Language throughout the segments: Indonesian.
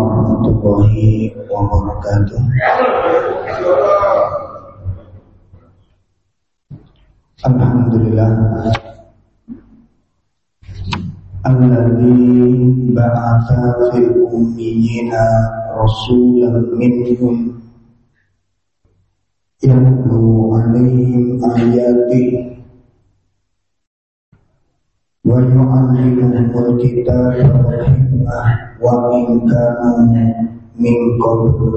warahmatullahi wabarakatuh. Alhamdulillah. Alladhi ba'atha fil ummiyina rasulan minhum. Yatlu alaihim ayatih wa nu'allimuhul kitaba wal hikmah wa in kana min qablu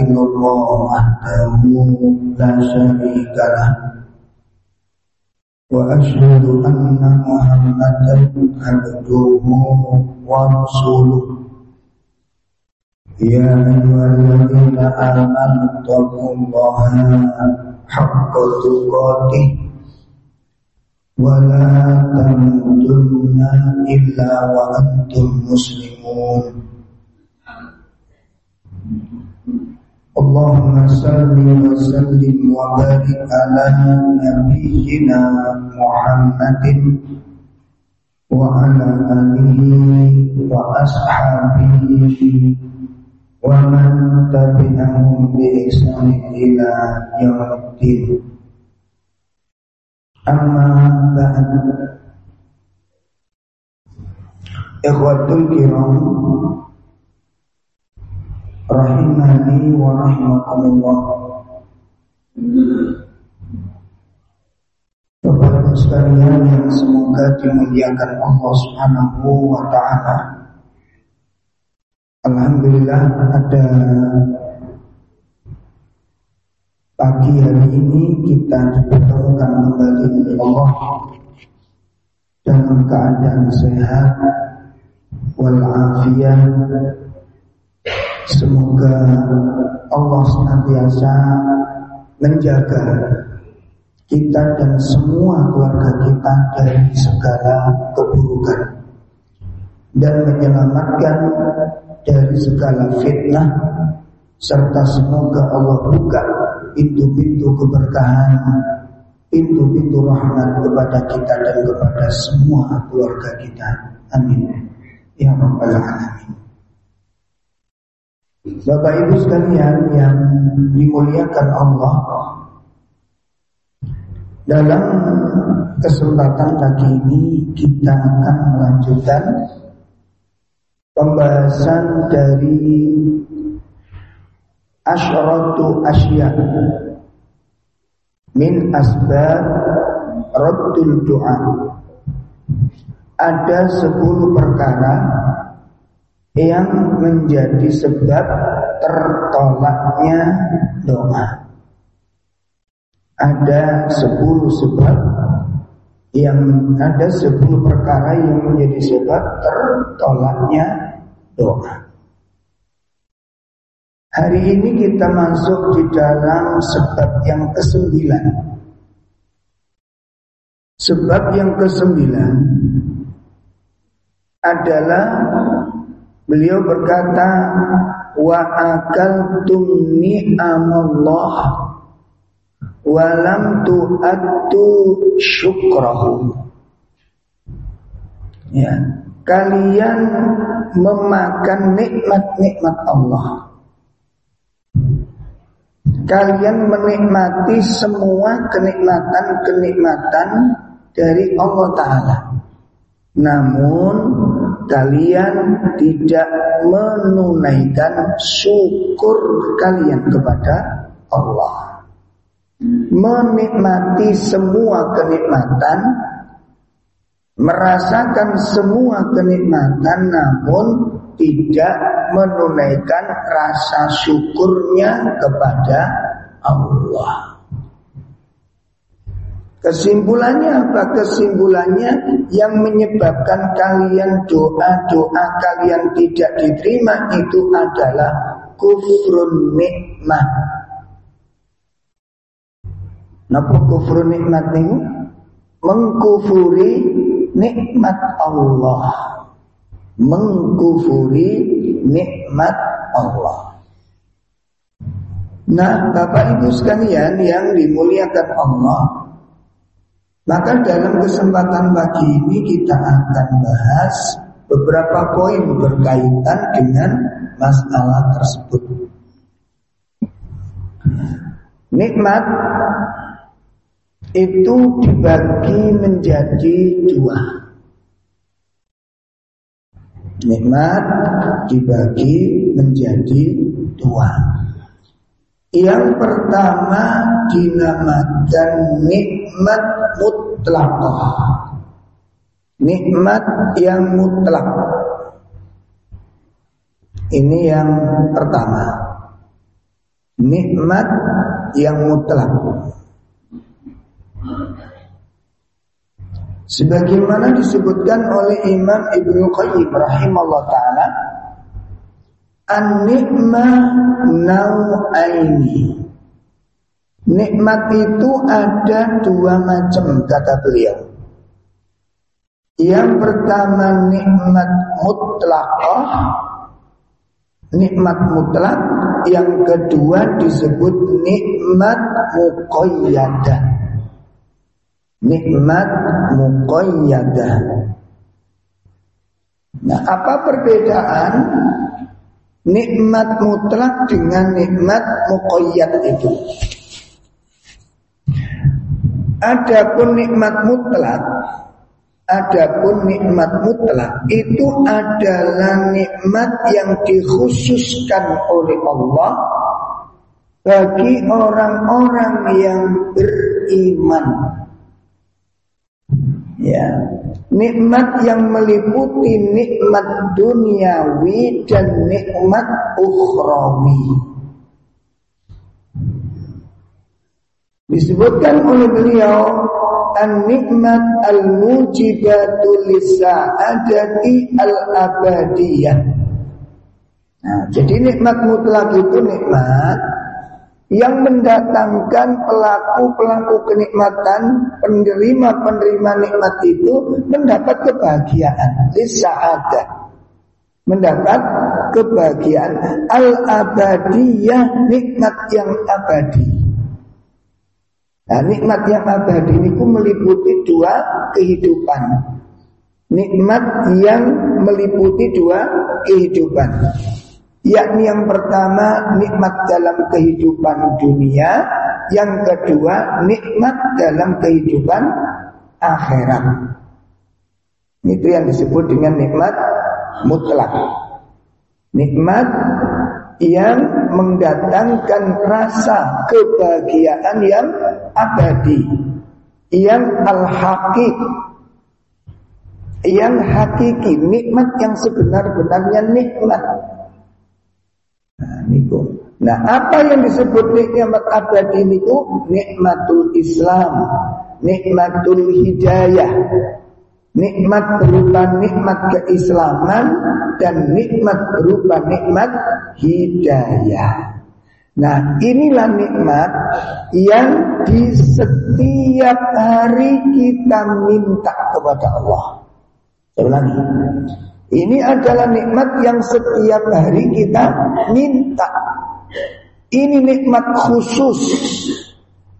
illallah wahdahu la syarika wa asyhadu anna muhammadan abduhu wa rasuluhu يا أيها الذين آمنوا اتقوا الله حق تقاته ولا تموتن إلا وأنتم مسلمون اللهم صل وسلم وبارك على نبينا محمد وعلى آله وأصحابه ومن تبعهم بإحسان إلى يوم الدين أما بعد إخوة الكرام rahimani wa rahimakumullah. Bapak Ibu sekalian yang semoga dimuliakan Allah Subhanahu wa taala. Alhamdulillah ada pagi hari ini kita dipertemukan kembali oleh Allah dalam keadaan sehat walafiat. Semoga Allah senantiasa menjaga kita dan semua keluarga kita dari segala keburukan dan menyelamatkan dari segala fitnah serta semoga Allah buka pintu-pintu keberkahan pintu-pintu rahmat kepada kita dan kepada semua keluarga kita. Amin. Ya rabbal alamin. Bapak Ibu sekalian yang dimuliakan Allah Dalam kesempatan kali ini kita akan melanjutkan Pembahasan dari Asyratu Asya Min asbab Raddul doa Ada sepuluh perkara yang menjadi sebab tertolaknya doa. Ada sepuluh sebab yang ada sepuluh perkara yang menjadi sebab tertolaknya doa. Hari ini kita masuk di dalam sebab yang kesembilan. Sebab yang kesembilan adalah Beliau berkata, wa akaltum ni'amallah wa lam tu'attu syukrahu. Ya, kalian memakan nikmat-nikmat Allah. Kalian menikmati semua kenikmatan-kenikmatan dari Allah Ta'ala. Namun kalian tidak menunaikan syukur kalian kepada Allah. Menikmati semua kenikmatan, merasakan semua kenikmatan namun tidak menunaikan rasa syukurnya kepada Allah. Kesimpulannya apa? Kesimpulannya yang menyebabkan kalian doa-doa kalian tidak diterima itu adalah kufrun nikmat. Napa kufrun nikmat ini? Mengkufuri nikmat Allah. Mengkufuri nikmat Allah. Nah, Bapak Ibu sekalian yang dimuliakan Allah, Maka dalam kesempatan pagi ini kita akan bahas beberapa poin berkaitan dengan masalah tersebut. Nikmat itu dibagi menjadi dua. Nikmat dibagi menjadi dua. Yang pertama dinamakan nikmat mutlakah. Nikmat yang mutlak. Ini yang pertama. Nikmat yang mutlak. Sebagaimana disebutkan oleh Imam Ibnu Qayyim rahimahullah taala, An-nikmah nau'aini. Nikmat itu ada dua macam kata beliau. Yang pertama nikmat mutlaqah Nikmat mutlak Yang kedua disebut nikmat muqayyadah Nikmat muqayyadah Nah apa perbedaan nikmat mutlak dengan nikmat muqayyad itu. Adapun nikmat mutlak Adapun nikmat mutlak itu adalah nikmat yang dikhususkan oleh Allah bagi orang-orang yang beriman. Ya, nikmat yang meliputi nikmat duniawi dan nikmat ukhrawi. Disebutkan oleh beliau an-nikmat al-mujibatu lisa'adati al-abadiyah. Nah, jadi nikmat mutlak itu nikmat yang mendatangkan pelaku-pelaku kenikmatan, penerima-penerima nikmat itu mendapat kebahagiaan, ada Mendapat kebahagiaan al-abadiyah, nikmat yang abadi. Nah, nikmat yang abadi ini meliputi dua kehidupan. Nikmat yang meliputi dua kehidupan yakni yang pertama nikmat dalam kehidupan dunia, yang kedua nikmat dalam kehidupan akhirat. Itu yang disebut dengan nikmat mutlak. Nikmat yang mendatangkan rasa kebahagiaan yang abadi, yang al-haqiq, yang hakiki, nikmat yang sebenar-benarnya nikmat niku. Nah, apa yang disebut nikmat abadi niku? Nikmatul Islam, nikmatul hidayah. Nikmat berupa nikmat keislaman dan nikmat berupa nikmat hidayah. Nah, inilah nikmat yang di setiap hari kita minta kepada Allah. Saya. Ini adalah nikmat yang setiap hari kita minta. Ini nikmat khusus.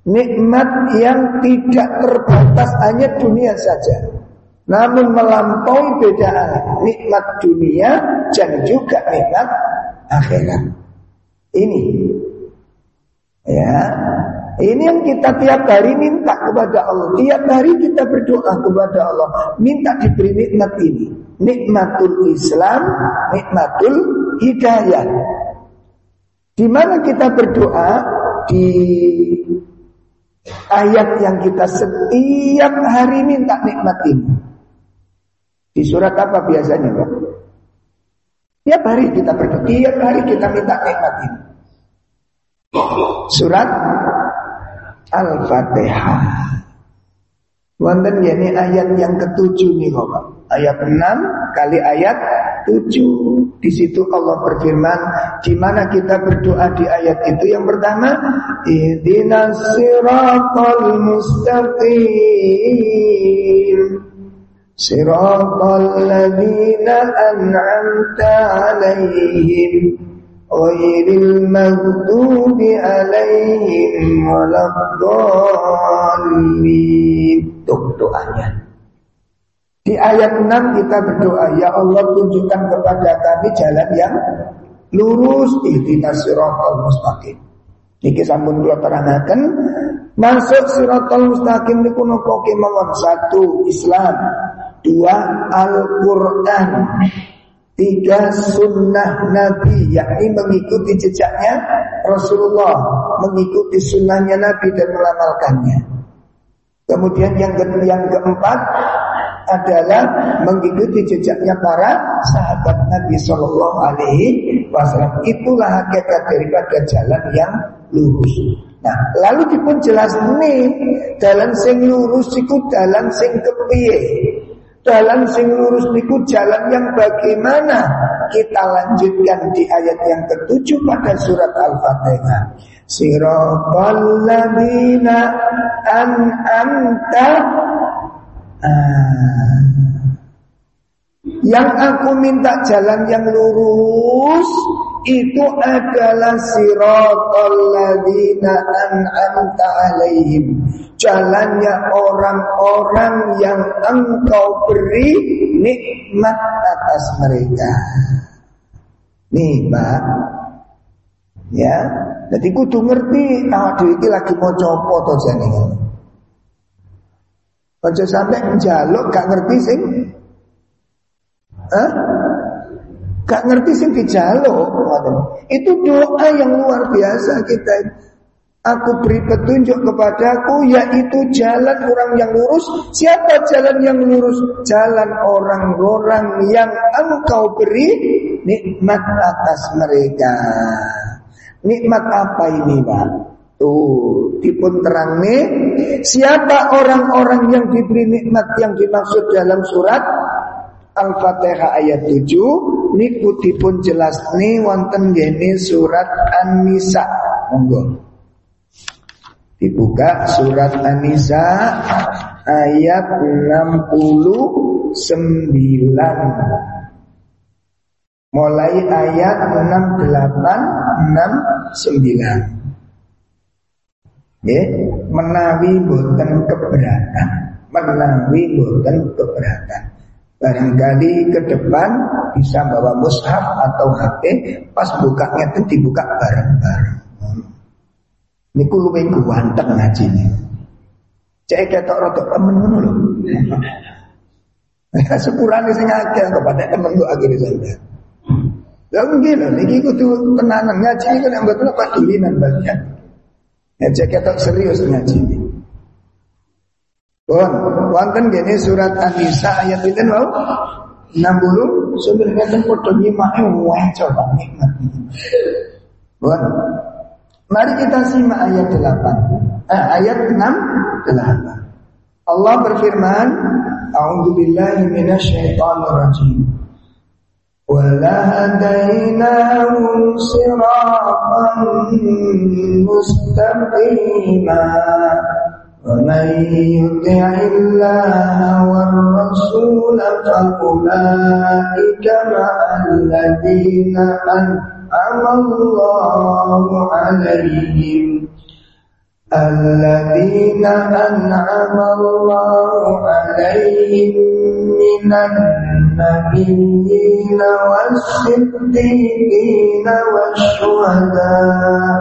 Nikmat yang tidak terbatas hanya dunia saja. Namun melampaui beda nikmat dunia dan juga nikmat akhirat. Ini ya ini yang kita tiap hari minta kepada Allah. Tiap hari kita berdoa kepada Allah. Minta diberi nikmat ini. Nikmatul Islam, nikmatul hidayah. Di mana kita berdoa? Di ayat yang kita setiap hari minta nikmat ini. Di surat apa biasanya Pak? Tiap hari kita berdoa. Tiap hari kita minta nikmat ini. Surat Al-Fatihah. Wonten ini ayat yang ketujuh nih Bapak. Ayat 6 kali ayat 7. Di situ Allah berfirman, di mana kita berdoa di ayat itu yang pertama, Ihdinas siratal mustaqim. Siratal ladzina an'amta 'alaihim غير المغضوب عليهم ولا الضالين untuk doanya. Di ayat 6 kita berdoa, Ya Allah tunjukkan kepada kami jalan yang lurus ihdinas siratal mustaqim. Niki sampun kula terangaken masuk siratal mustaqim niku napa kemawon satu Islam, dua Al-Qur'an, tiga sunnah Nabi yakni mengikuti jejaknya Rasulullah, mengikuti sunnahnya Nabi dan melamalkannya. Kemudian yang ke yang keempat adalah mengikuti jejaknya para sahabat Nabi Shallallahu Alaihi Wasallam. Itulah hakikat daripada jalan yang lurus. Nah, lalu dipun jelas nih jalan sing lurus itu jalan sing kepiye. Jalan sing lurus niku jalan yang bagaimana? Kita lanjutkan di ayat yang ketujuh pada surat Al-Fatihah. Siratal ladzina an'amta ah. Yang aku minta jalan yang lurus itu adalah siratal ladzina an'amta alaihim. Jalannya orang-orang yang engkau beri nikmat atas mereka. Nih, Pak. Ya, jadi kudu ngerti dhewe iki lagi mau copo to jane. Aja sampai njaluk gak ngerti sing Hah? Gak ngerti sih dijaluk Itu doa yang luar biasa kita. Aku beri petunjuk kepadaku Yaitu jalan orang yang lurus. Siapa jalan yang lurus? Jalan orang-orang yang engkau beri Nikmat atas mereka. Nikmat apa ini Pak? Tuh, dipun terang nih Siapa orang-orang yang diberi nikmat yang dimaksud dalam surat Al-Fatihah ayat 7 niku dipun nih wonten gene surat An-Nisa. Monggo. Dibuka surat An-Nisa ayat 69. Mulai ayat 68 69. Ya, menawi boten keberatan, menawi boten keberatan. Barangkali ke depan bisa bawa mushaf atau HP pas bukanya itu dibuka bareng-bareng. Minggu ganteng ngaji ini. Cek ketok rotok temen ngono lho. Sepurane sing akeh kepada temen lu akhirnya saya. Ya mungkin lah, ini kudu tenanan ngaji ini kan yang betul apa dulinan banyak. Ya cek ketok serius ngaji ini. Bon, wonten gini surat An-Nisa ayat itu mau 60 sebenarnya kan padha nyimake wah coba nikmat. Bon. Mari kita simak ayat 8. Eh, ayat 6 8. Allah berfirman, A'udzu billahi minasyaitonir rajim. وَلَهَدَيْنَاهُمْ صِرَاطًا مُسْتَقِيمًا ومن يطع الله والرسول فأولئك مع الذين أنعم الله عليهم. الذين أنعم الله عليهم من النبيين والصديقين والشهداء.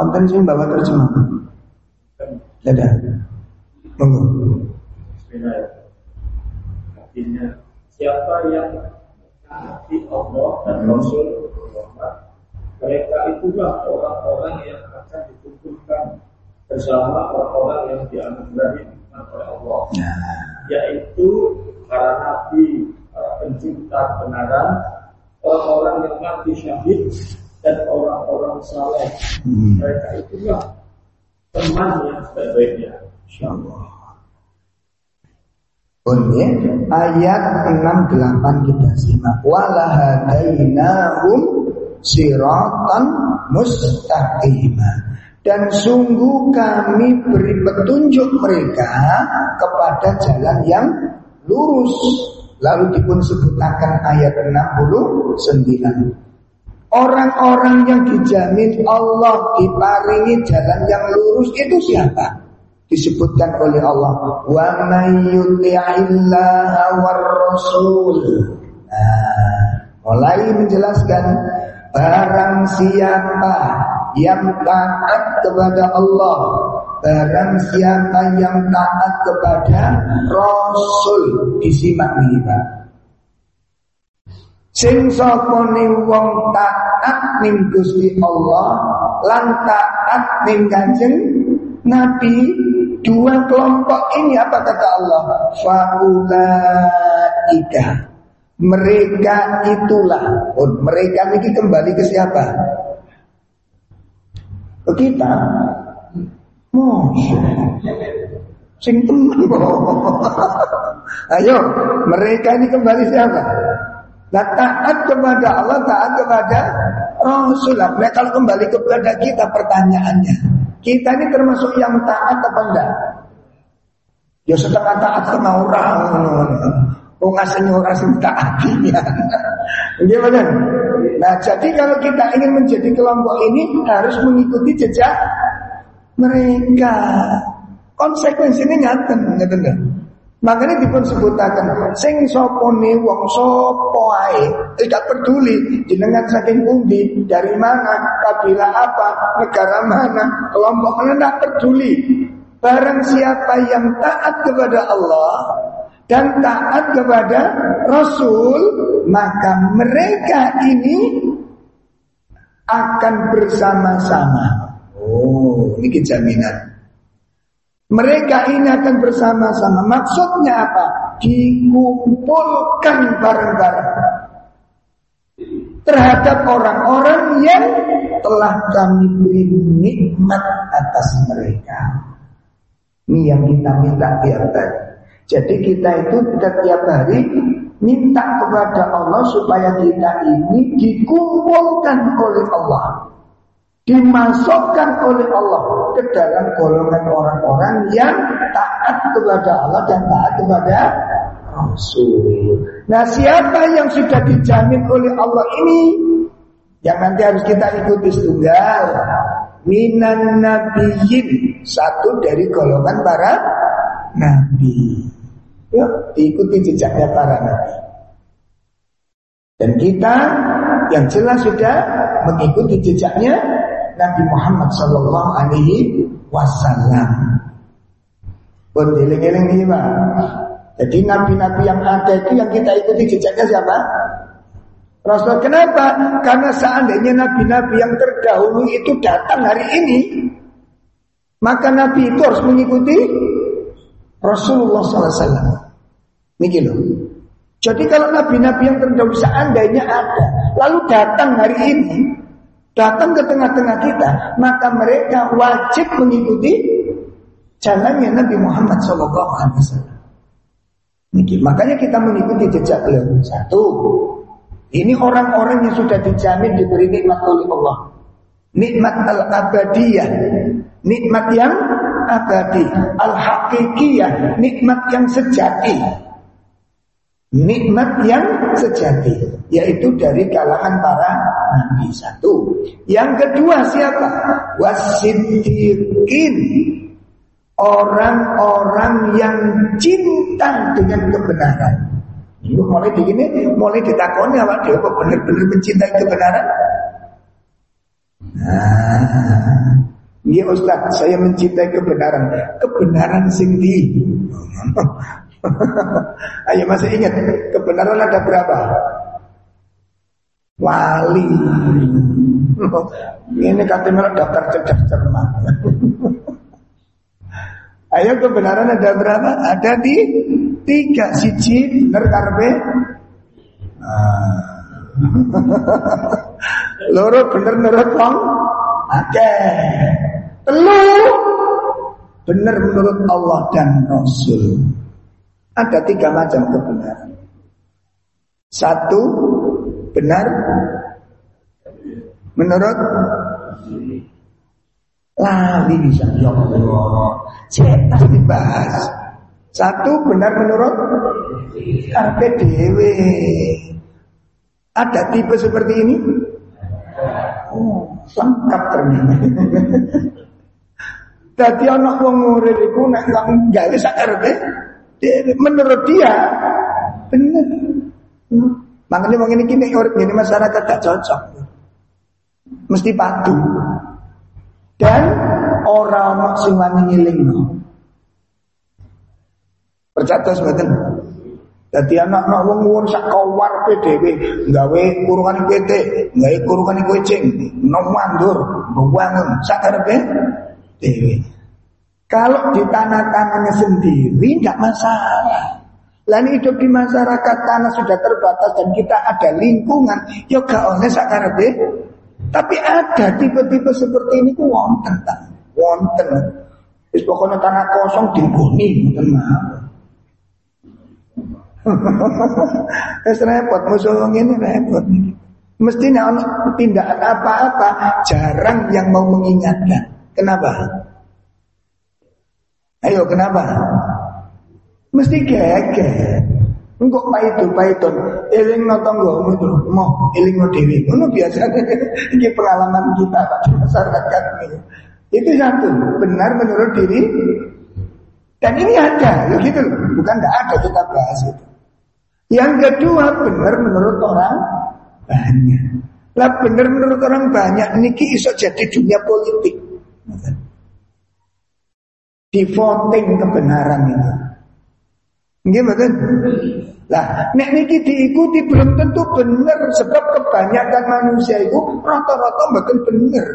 Konten sih bawa terjemahan. Dadah. Monggo. Artinya siapa yang mengasihi Allah dan Rasul mereka itulah orang-orang yang akan dikumpulkan bersama orang-orang yang dianugerahi oleh Allah. Ya. Yaitu para nabi, para pencipta kebenaran, orang-orang yang mati syahid dan orang-orang saleh. Hmm. Mereka itulah teman yang sebaik-baiknya. Insyaallah. Ya, ayat 68 kita simak. Walahadainahum siratan mustaqimah. Dan sungguh kami beri petunjuk mereka kepada jalan yang lurus. Lalu dipun sebutkan ayat 69. Orang-orang yang dijamin Allah diparingi jalan yang lurus itu siapa? disebutkan oleh Allah. Wa nah, mulai menjelaskan barang siapa yang taat kepada Allah barang siapa yang taat kepada rasul disimak nih Pak sing sapa wong taat ning Gusti Allah lan taat ning Kanjeng Nabi Dua kelompok ini apa kata Allah? Faulaika. Mereka itulah. Oh, mereka ini kembali ke siapa? Ke kita. Masya Sing teman Ayo, mereka ini kembali siapa? Nah, taat kepada Allah, taat kepada Rasul. Nah, kalau kembali kepada kita pertanyaannya, kita ini termasuk yang taat apa enggak? Ya setengah taat sama orang. Oh ngasihnya orang sing taatinya. Gimana? Nah jadi kalau kita ingin menjadi kelompok ini harus mengikuti jejak mereka. Konsekuensinya ngaten, ngaten Makanya dipun sebutakan sing sopone wong sopo ae tidak peduli jenengan saking pundi dari mana kabilah apa negara mana kelompok mana tidak peduli. Barang siapa yang taat kepada Allah dan taat kepada Rasul maka mereka ini akan bersama-sama. Oh ini jaminan mereka ini akan bersama-sama. Maksudnya apa? Dikumpulkan bareng-bareng terhadap orang-orang yang telah kami beri nikmat atas mereka. Ini yang kita minta tiap. Jadi kita itu setiap hari minta kepada Allah supaya kita ini dikumpulkan oleh Allah dimasukkan oleh Allah ke dalam golongan orang-orang yang taat kepada Allah dan taat kepada Rasul. Nah, siapa yang sudah dijamin oleh Allah ini yang nanti harus kita ikuti tunggal minan nabiyyin satu dari golongan para nabi. Yuk, ikuti jejaknya para nabi. Dan kita yang jelas sudah mengikuti jejaknya Nabi Muhammad Sallallahu Alaihi Wasallam. Berdeleng-eleng ini pak. Jadi nabi-nabi yang ada itu yang kita ikuti jejaknya siapa? Rasul kenapa? Karena seandainya nabi-nabi yang terdahulu itu datang hari ini, maka nabi itu harus mengikuti Rasulullah SAW. Ini loh. Jadi kalau nabi-nabi yang terdahulu seandainya ada, lalu datang hari ini, datang ke tengah-tengah kita, maka mereka wajib mengikuti jalannya Nabi Muhammad SAW. Makanya kita mengikuti jejak beliau. Satu, ini orang-orang yang sudah dijamin diberi nikmat oleh Allah. Nikmat al-abadiyah. Nikmat yang abadi. Al-hakikiyah. Nikmat yang sejati. Nikmat yang sejati. Yaitu dari kalangan para Nabi satu. Yang kedua siapa? Wasiddiqin. Orang-orang yang cinta dengan kebenaran. Ini mulai begini, mulai ditakoni apa dia benar-benar mencintai kebenaran? Nah, Iya Ustaz, saya mencintai kebenaran. Kebenaran sing Ayo masih ingat kebenaran ada berapa? wali. Ini katanya daftar cerdas cermat. Ayo kebenaran ada berapa? Ada di tiga siji bener karbe. Ah. Loro bener menurut wong Oke. Telu bener menurut Allah dan Rasul. Ada tiga macam kebenaran. Satu benar menurut lali bisa ya Allah. Saya pasti bahas. Satu benar menurut dewe. Ada tipe seperti ini? Oh, lengkap ternyata. Tadi anak wong murid iku nek gawe sakarepe menurut dia benar. Hmm. Makanya wong ini kini urip ini masyarakat gak cocok. Mesti padu. Dan orang sing wani ngilingno. Percatos mboten. Dadi anak-anak wong wong sak kawar PDW gawe kurungan PT, gawe kurungan kucing, nom mandur, bewangun sakarepe dhewe. Kalau di tanah-tanahnya sendiri nggak masalah. Lain hidup di masyarakat tanah sudah terbatas dan kita ada lingkungan, ya gak oleh sakarepe. Tapi ada tipe-tipe seperti ini ku wonten tak? Wonten. Wis pokoknya tanah kosong digoni, ngoten. Wis repot musuh ini repot. Mestinya tindakan apa-apa jarang yang mau mengingatkan. Kenapa? Ayo kenapa? Mesti geger. Engkau paitu paiton, eling no tonggo itu, mau eling no dewi. Ini biasa, ini pengalaman kita di masyarakat ini. Itu satu, benar menurut diri. Dan ini ada, ya gitu. Bukan tidak ada kita bahas itu. Yang kedua benar menurut orang banyak. Lah benar menurut orang banyak niki iso jadi dunia politik. Di voting kebenaran itu. Nggih betul. Lah nek niki diikuti belum tentu benar sebab kebanyakan manusia itu rata-rata mboten bener.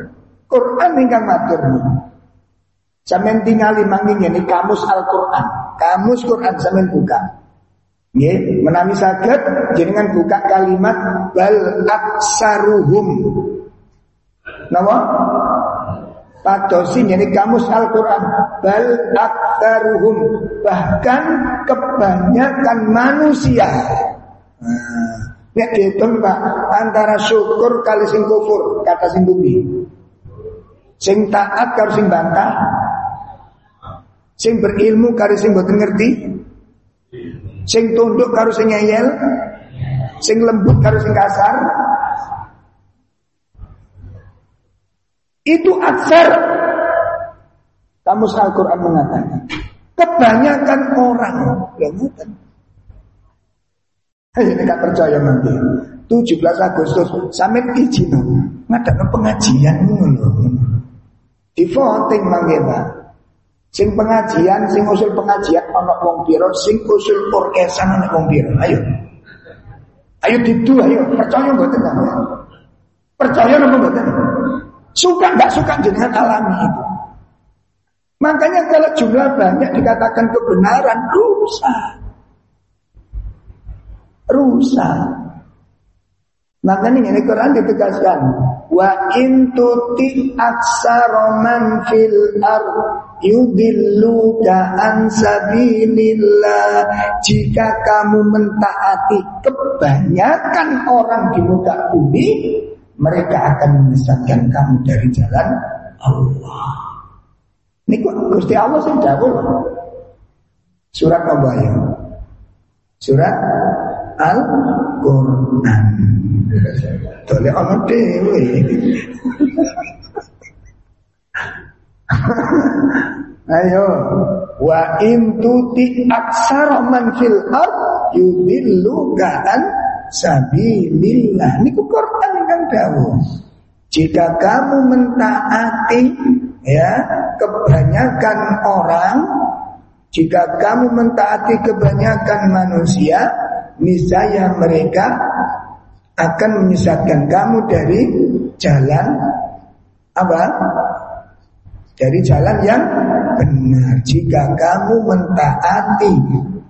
Quran ingkang matur. Sampeyan tingali manging ini kamus Al-Qur'an. Kamus Quran sampeyan buka. Nggih, menami saged jenengan buka kalimat bal aksaruhum. Napa? Padosi jadi kamus Al-Quran. Bal aksaruhum Bahkan kebanyakan manusia. Nah, dihitung pak Antara syukur kali sing kufur Kata sing bumi. Sing taat kali sing bantah. Sing berilmu kali sing boten ngerti. Sing tunduk karo sing ngeyel, sing lembut karo sing kasar. Itu aksar. Kamu Al-Quran mengatakan. Kebanyakan orang. Ya bukan. Hei, ini gak percaya nanti. 17 Agustus sampai izin ngadakan pengajian Di voting mangke Sing pengajian, sing usul pengajian ana wong pira, sing usul orkesan ana wong pira. Ayo. Ayo didu ayo, percaya mboten. Percaya napa mboten? Suka enggak suka jenengan alami itu. Makanya kalau jumlah banyak dikatakan kebenaran rusak. Rusak. Makanya ini Quran ditegaskan wa in tuti aksaroman fil ar yudilluka an jika kamu mentaati kebanyakan orang di muka bumi mereka akan menyesatkan kamu dari jalan Allah. Ini kok Gusti Allah sing dawuh. Surat apa ya? Surat Al-Qur'an. Dole ana dhewe. Ayo, wa in tuti aksara man fil ard yudilluka an sabilillah. Niku Quran ingkang dawuh. Jika kamu mentaati ya kebanyakan orang, jika kamu mentaati kebanyakan manusia, niscaya mereka akan menyesatkan kamu dari jalan apa? Dari jalan yang benar jika kamu mentaati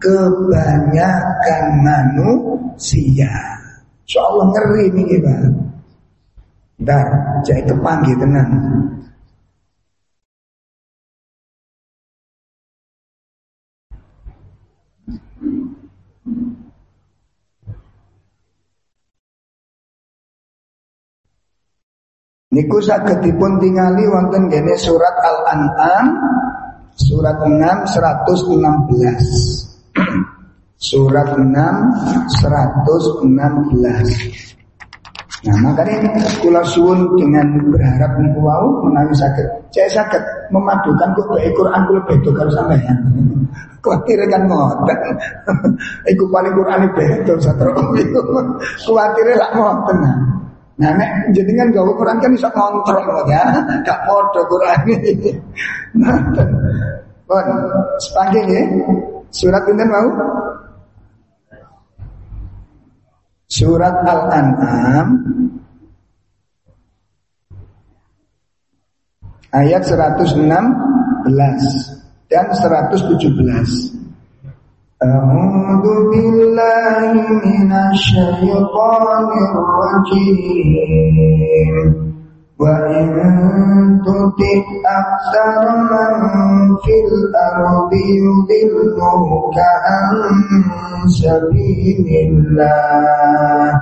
kebanyakan manusia. Insya Allah ngeri ini ya, kita. Bentar, jadi tenang. Niku sakit tingali wonten gene surat Al-An'am surat 6 116. surat 6 116. Nah makanya kula suwun dengan berharap niku wau menawi sakit. Saya sakit memadukan kok bae Quran kula beda karo sampean. Kuwatir kan ngoten. Iku paling Quran beda satro. Kuwatir lak ngoten. Nah nek jenengan gawe Quran kan bisa kontrol ya. Gak padha Quran. Nah, Bon, sepanjang ya. Surat pinten mau? Surat Al-An'am ayat 116 dan 117. A'udzu billahi minasyaitonir rajim. وإن تطع أكثر من في الأرض يضلوك عن سبيل الله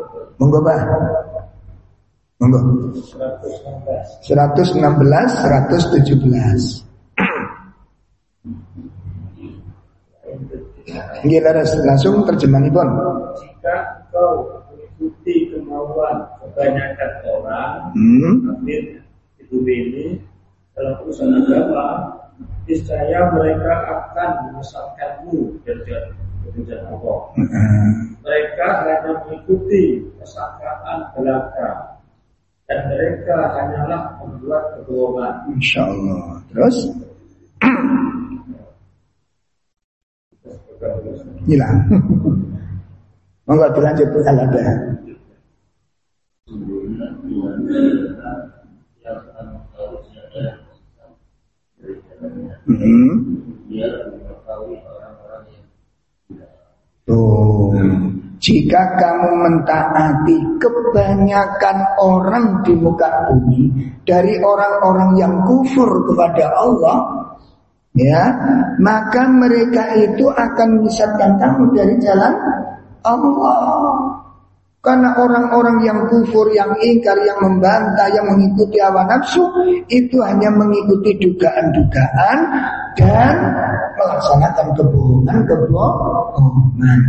Monggo Pak. Monggo. 116 117 Ini leres langsung terjemahan pun. Jika kau mengikuti kemauan kebanyakan orang, hmm. itu ini dalam urusan agama, niscaya mereka akan menyesatkanmu dari jalan Allah. Hmm. Mereka hanya mengikuti kesangkaan belaka dan mereka hanyalah membuat kebohongan. Insya Allah. Terus? hilang. Monggo dilanjut Bu Alada. Hmm. Tuh, jika kamu mentaati kebanyakan orang di muka bumi dari orang-orang yang kufur kepada Allah, ya maka mereka itu akan menyesatkan kamu dari jalan Allah karena orang-orang yang kufur, yang ingkar, yang membantah, yang mengikuti hawa nafsu itu hanya mengikuti dugaan-dugaan dan melaksanakan kebohongan-kebohongan.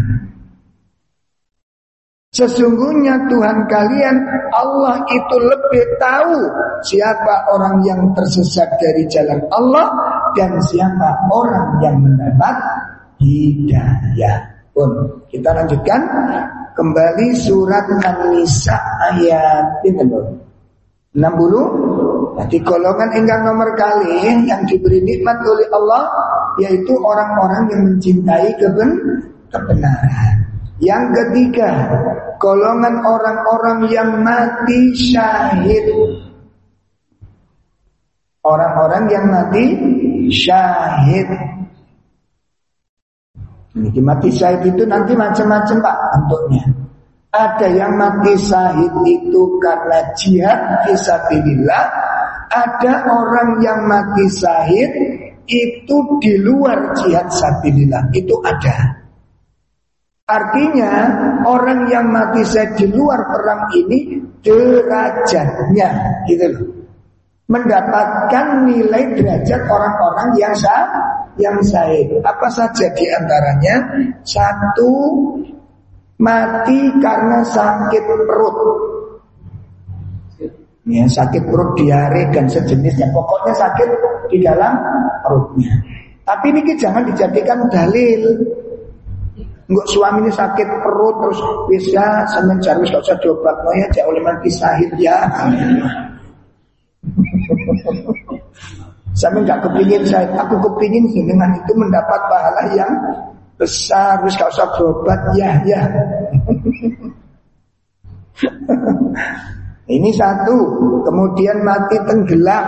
Sesungguhnya Tuhan kalian Allah itu lebih tahu siapa orang yang tersesat dari jalan Allah dan siapa orang yang mendapat hidayah. Pun kita lanjutkan kembali surat An-Nisa ayat itu 60 Jadi golongan enggang nomor kali yang diberi nikmat oleh Allah yaitu orang-orang yang mencintai keben kebenaran. Yang ketiga, golongan orang-orang yang mati syahid. Orang-orang yang mati syahid. Ini mati syahid itu nanti macam-macam Pak bentuknya. Ada yang mati syahid itu karena jihad fisabilillah. Ada orang yang mati syahid itu di luar jihad sabilillah. Itu ada. Artinya orang yang mati saya di luar perang ini derajatnya gitu loh. Mendapatkan nilai derajat orang-orang yang sah yang sahih. Apa saja di antaranya? Satu mati karena sakit perut. Ya, sakit perut diare dan sejenisnya. Pokoknya sakit di dalam perutnya. Tapi ini jangan dijadikan dalil. Enggak suaminya sakit perut terus bisa jarus kok usah diobat mau ya jauh oleh mati sahid ya. Saya enggak kepingin saya, aku kepingin dengan itu mendapat pahala yang besar, terus gak usah berobat ya ya. Ini satu, kemudian mati tenggelam,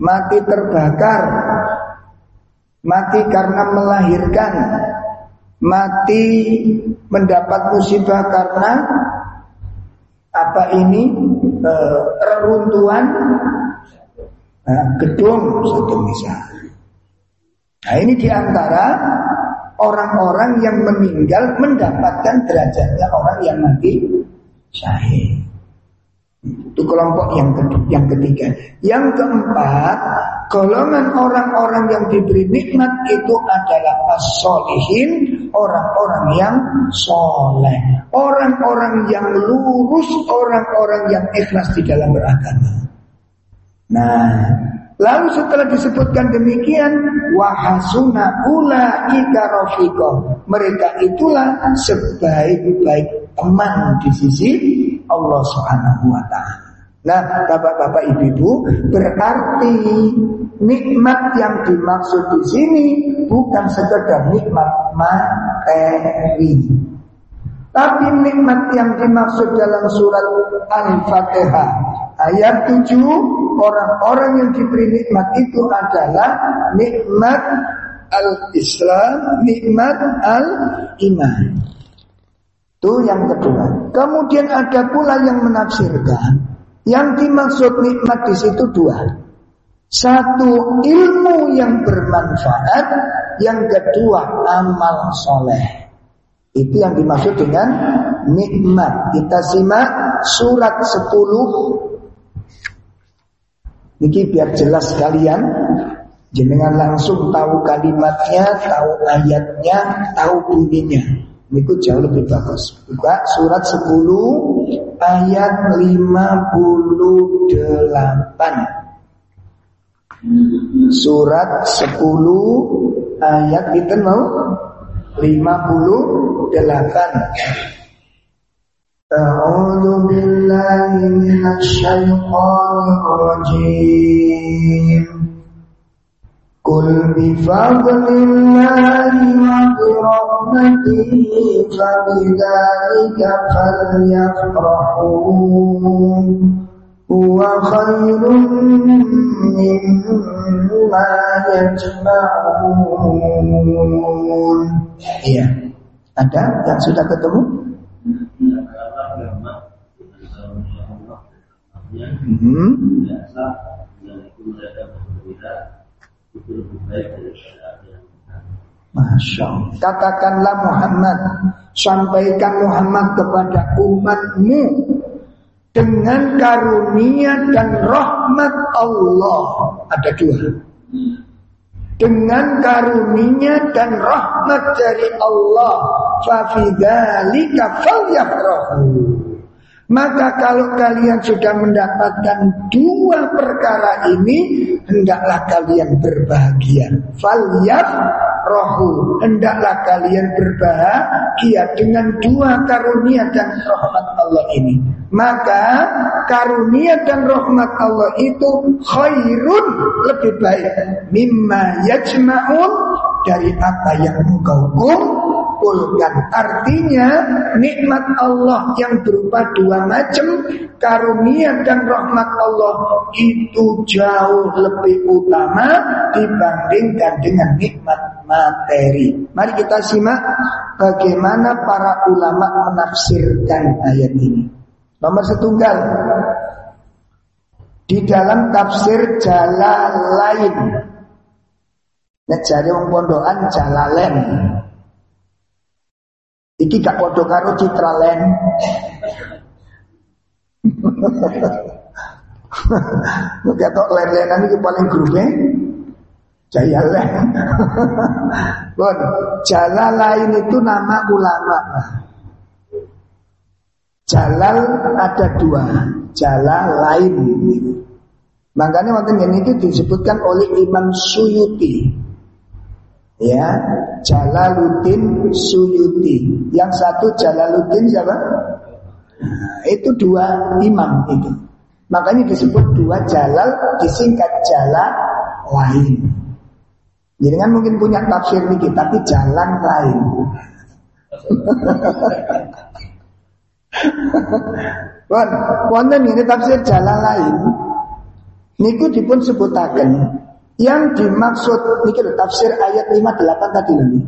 mati terbakar, mati karena melahirkan, mati mendapat musibah karena apa ini? E, reruntuhan e, gedung satu misal. Nah ini di antara orang-orang yang meninggal mendapatkan derajatnya orang yang mati syahid. Itu kelompok yang kedua, yang ketiga. Yang keempat, golongan orang-orang yang diberi nikmat itu adalah as-solihin, orang-orang yang soleh, orang-orang yang lurus, orang-orang yang ikhlas di dalam beragama. Nah, lalu setelah disebutkan demikian, wahasuna ulaika rafiqah. Mereka itulah sebaik-baik teman di sisi Allah Subhanahu wa taala. Nah, Bapak-bapak Ibu-ibu, berarti nikmat yang dimaksud di sini bukan sekedar nikmat materi. Tapi nikmat yang dimaksud dalam surat Al-Fatihah ayat 7 orang-orang yang diberi nikmat itu adalah nikmat al-Islam, nikmat al-iman. Itu yang kedua. Kemudian ada pula yang menafsirkan yang dimaksud nikmat di situ dua. Satu ilmu yang bermanfaat, yang kedua amal soleh. Itu yang dimaksud dengan nikmat. Kita simak surat 10. Ini biar jelas kalian. Jenengan langsung tahu kalimatnya, tahu ayatnya, tahu bunyinya. Itu jauh lebih bagus. Buka surat 10 ayat 58. Surat 10 ayat kita mau 58. A'udzu billahi minasy syaithanir rajim. قل بفضل الله وبرحمته فبذلك فليفرحوا هو خير مما يجمعون Iya. Ada yang sudah ketemu? Hmm. Masya Allah. Katakanlah Muhammad, sampaikan Muhammad kepada umatmu dengan karunia dan rahmat Allah. Ada dua. Dengan karunia dan rahmat dari Allah, fafidzalika falyafrahu. Maka kalau kalian sudah mendapatkan dua perkara ini, hendaklah kalian berbahagia. Falyaf rohu, hendaklah kalian berbahagia dengan dua karunia dan rahmat Allah ini. Maka karunia dan rahmat Allah itu khairun lebih baik mimma yajma'un dari apa yang engkau kumpulkan. Artinya nikmat Allah yang berupa dua macam karunia dan rahmat Allah itu jauh lebih utama dibandingkan dengan nikmat materi. Mari kita simak bagaimana para ulama menafsirkan ayat ini. Nomor setunggal di dalam tafsir lain. Nek jare wong pondokan Jalalain. Iki gak padha karo Citralen. Ketok len-lenan iki paling grupe Jaya Len. Bon, lain itu nama ulama. Jalal ada dua, Jalal lain. Makanya waktu ini disebutkan oleh Imam Suyuti. Ya, Jalaluddin Suyuti. Yang satu Jalaluddin siapa? Nah, itu dua imam itu. Makanya disebut dua jalal disingkat jala lain. Jadi kan mungkin punya tafsir nih, tapi jalan lain. Wonten ini tafsir jalan lain. Niku dipun sebutaken yang dimaksud niki tafsir ayat 58 tadi lho.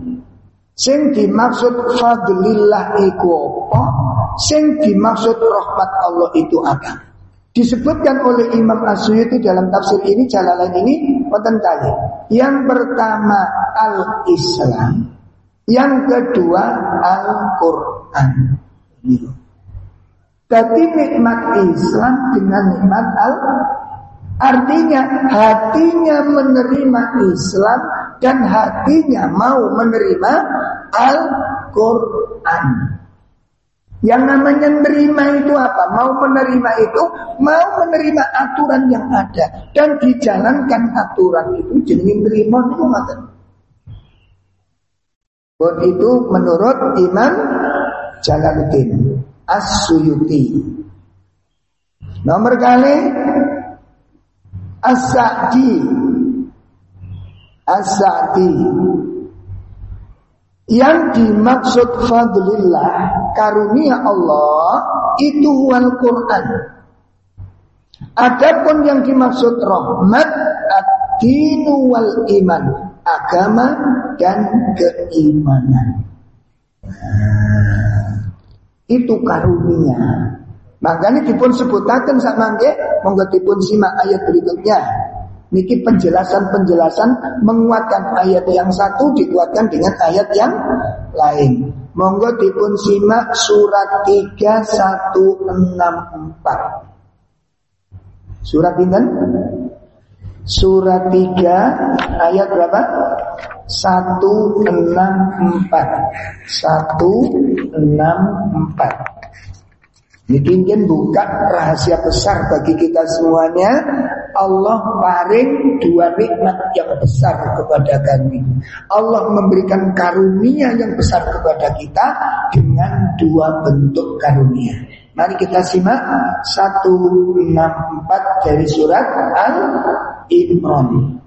Sing dimaksud fadlillah iku apa? Sing dimaksud rahmat Allah itu apa? Disebutkan oleh Imam Asyuyuti dalam tafsir ini jalan lain ini wonten. Yang pertama al-Islam, yang kedua Al-Quran. Jadi nikmat Islam dengan nikmat Al Artinya hatinya menerima Islam dan hatinya mau menerima Al-Quran. Yang namanya menerima itu apa? Mau menerima itu, mau menerima aturan yang ada dan dijalankan aturan itu jadi menerima itu maka. Itu menurut Imam Jalaluddin As-Suyuti. Nomor kali As-Sa'di As-Sa'di Yang dimaksud fadlillah Karunia Allah Itu wal Quran Adapun yang dimaksud rahmat Ad-dinu wal iman agama dan keimanan. Nah, itu karunia. Makanya dipun sebutakan sak mangke monggo dipun simak ayat berikutnya. Niki penjelasan-penjelasan menguatkan ayat yang satu dikuatkan dengan ayat yang lain. Monggo dipun simak surat 3164. Surat ini Surat 3 ayat berapa? 164 164 Ini ingin buka rahasia besar bagi kita semuanya Allah paring dua nikmat yang besar kepada kami Allah memberikan karunia yang besar kepada kita Dengan dua bentuk karunia Mari kita simak 164 dari surat Al-Imran.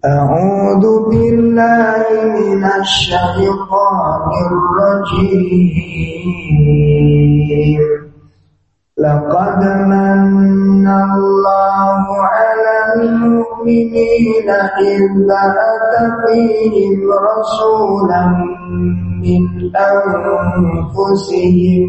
A'udzu billahi minasy syaithanir rajim. لقد من الله على المؤمنين إذ بعث فيهم رسولا من أنفسهم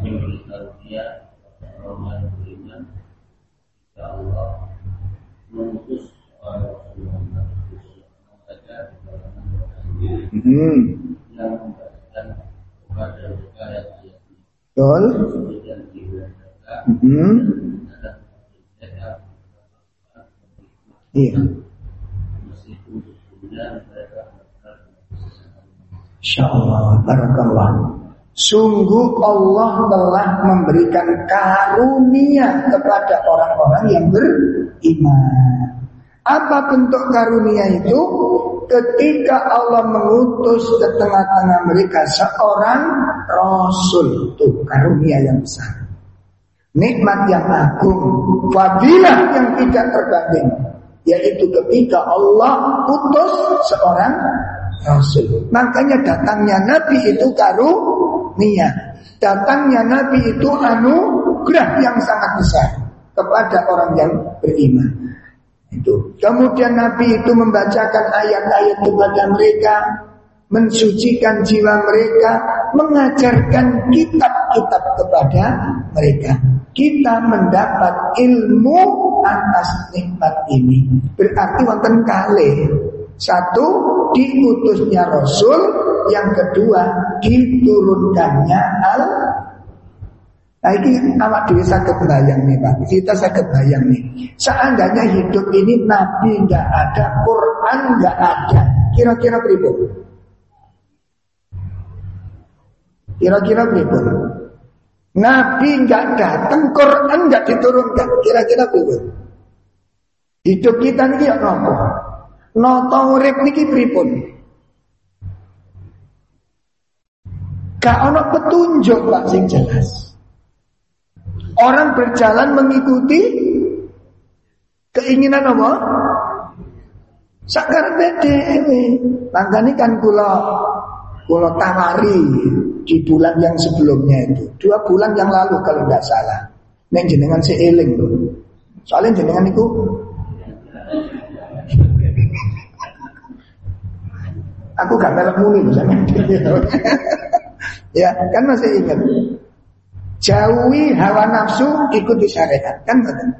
memberi karunia orang yang beriman Allah mengutus Rasulullah hmm. yang membacakan kepada mereka ayat-ayat Betul. Hmm. Iya. Insya Allah, barakallah. Sungguh Allah telah memberikan karunia kepada orang-orang yang beriman. Apa bentuk karunia itu? Ketika Allah mengutus ke tengah-tengah mereka seorang Rasul. Itu karunia yang besar. Nikmat yang agung. Fadilah yang tidak terbanding. Yaitu ketika Allah utus seorang Rasul. Makanya datangnya Nabi itu karunia. Datangnya Nabi itu anugerah yang sangat besar kepada orang yang beriman. Itu. Kemudian Nabi itu membacakan ayat-ayat kepada mereka, mensucikan jiwa mereka, mengajarkan kitab-kitab kepada mereka. Kita mendapat ilmu atas nikmat ini. Berarti wonten kali satu diutusnya Rasul, yang kedua diturunkannya al Nah ini awak dewi sakit bayang nih Pak Kita sakit bayang nih Seandainya hidup ini Nabi nggak ada Quran nggak ada Kira-kira berikut Kira-kira berikut Nabi nggak datang, Quran nggak diturunkan. Kira-kira begitu. Hidup kita ini ya nopo. Noto urip niki pripun? Gak ono petunjuk Pak sing jelas. Orang berjalan mengikuti keinginan apa? Sakar dhewe. Makanya kan kula kula tawari di bulan yang sebelumnya itu. Dua bulan yang lalu kalau tidak salah. Neng jenengan eling loh. Soalnya jenengan itu Aku gak melek muni misalnya. ya, kan masih ingat. Jauhi hawa nafsu, ikuti syariat. Kan betul.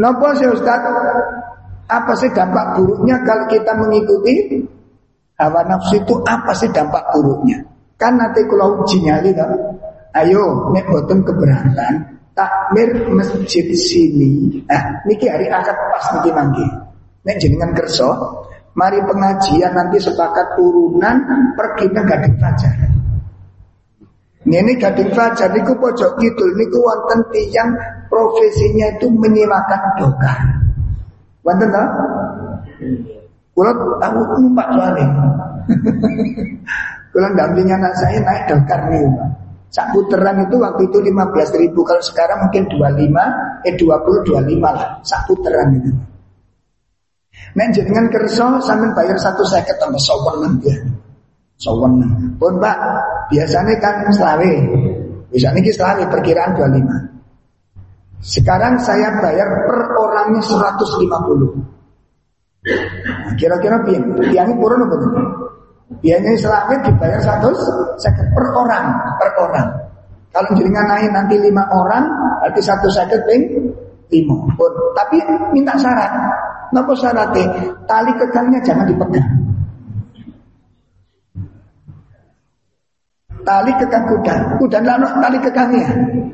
Nopo sih Ustaz? Apa sih dampak buruknya kalau kita mengikuti hawa nafsu itu apa sih dampak buruknya? Kan nanti kalau uji nyali ayo nek boten keberatan takmir masjid sini. Nah, niki hari akad pas niki mangke. Nek jenengan kerso, mari pengajian nanti sepakat turunan pergi ke Gading Fajar. Ini Gading Fajar niku pojok gitu, niku wonten tiyang profesinya itu menyewakan dokar. Wonten tak? Kulo tahu numpak soalnya. Kulo dampingi anak saya naik dokar nih. Sak puteran itu waktu itu 15 ribu Kalau sekarang mungkin 25 Eh 20, 25 lah Sak puteran itu Nek jenengan kerso sampean bayar satu seket tambah sowan ya. Sowan. Pun Pak, biasanya kan selawe. Bisa niki selawe perkiraan 25. Sekarang saya bayar per orangnya 150. Nah, kira-kira piye? Tiyane purun apa Biayanya selama dibayar satu seket per orang, per orang. Kalau jaringan naik nanti lima orang, berarti satu seket ping lima. Pun. Tapi minta syarat. Napa syaratnya? Tali kekangnya jangan dipegang. Tali kekang kuda, kuda lano tali kekangnya.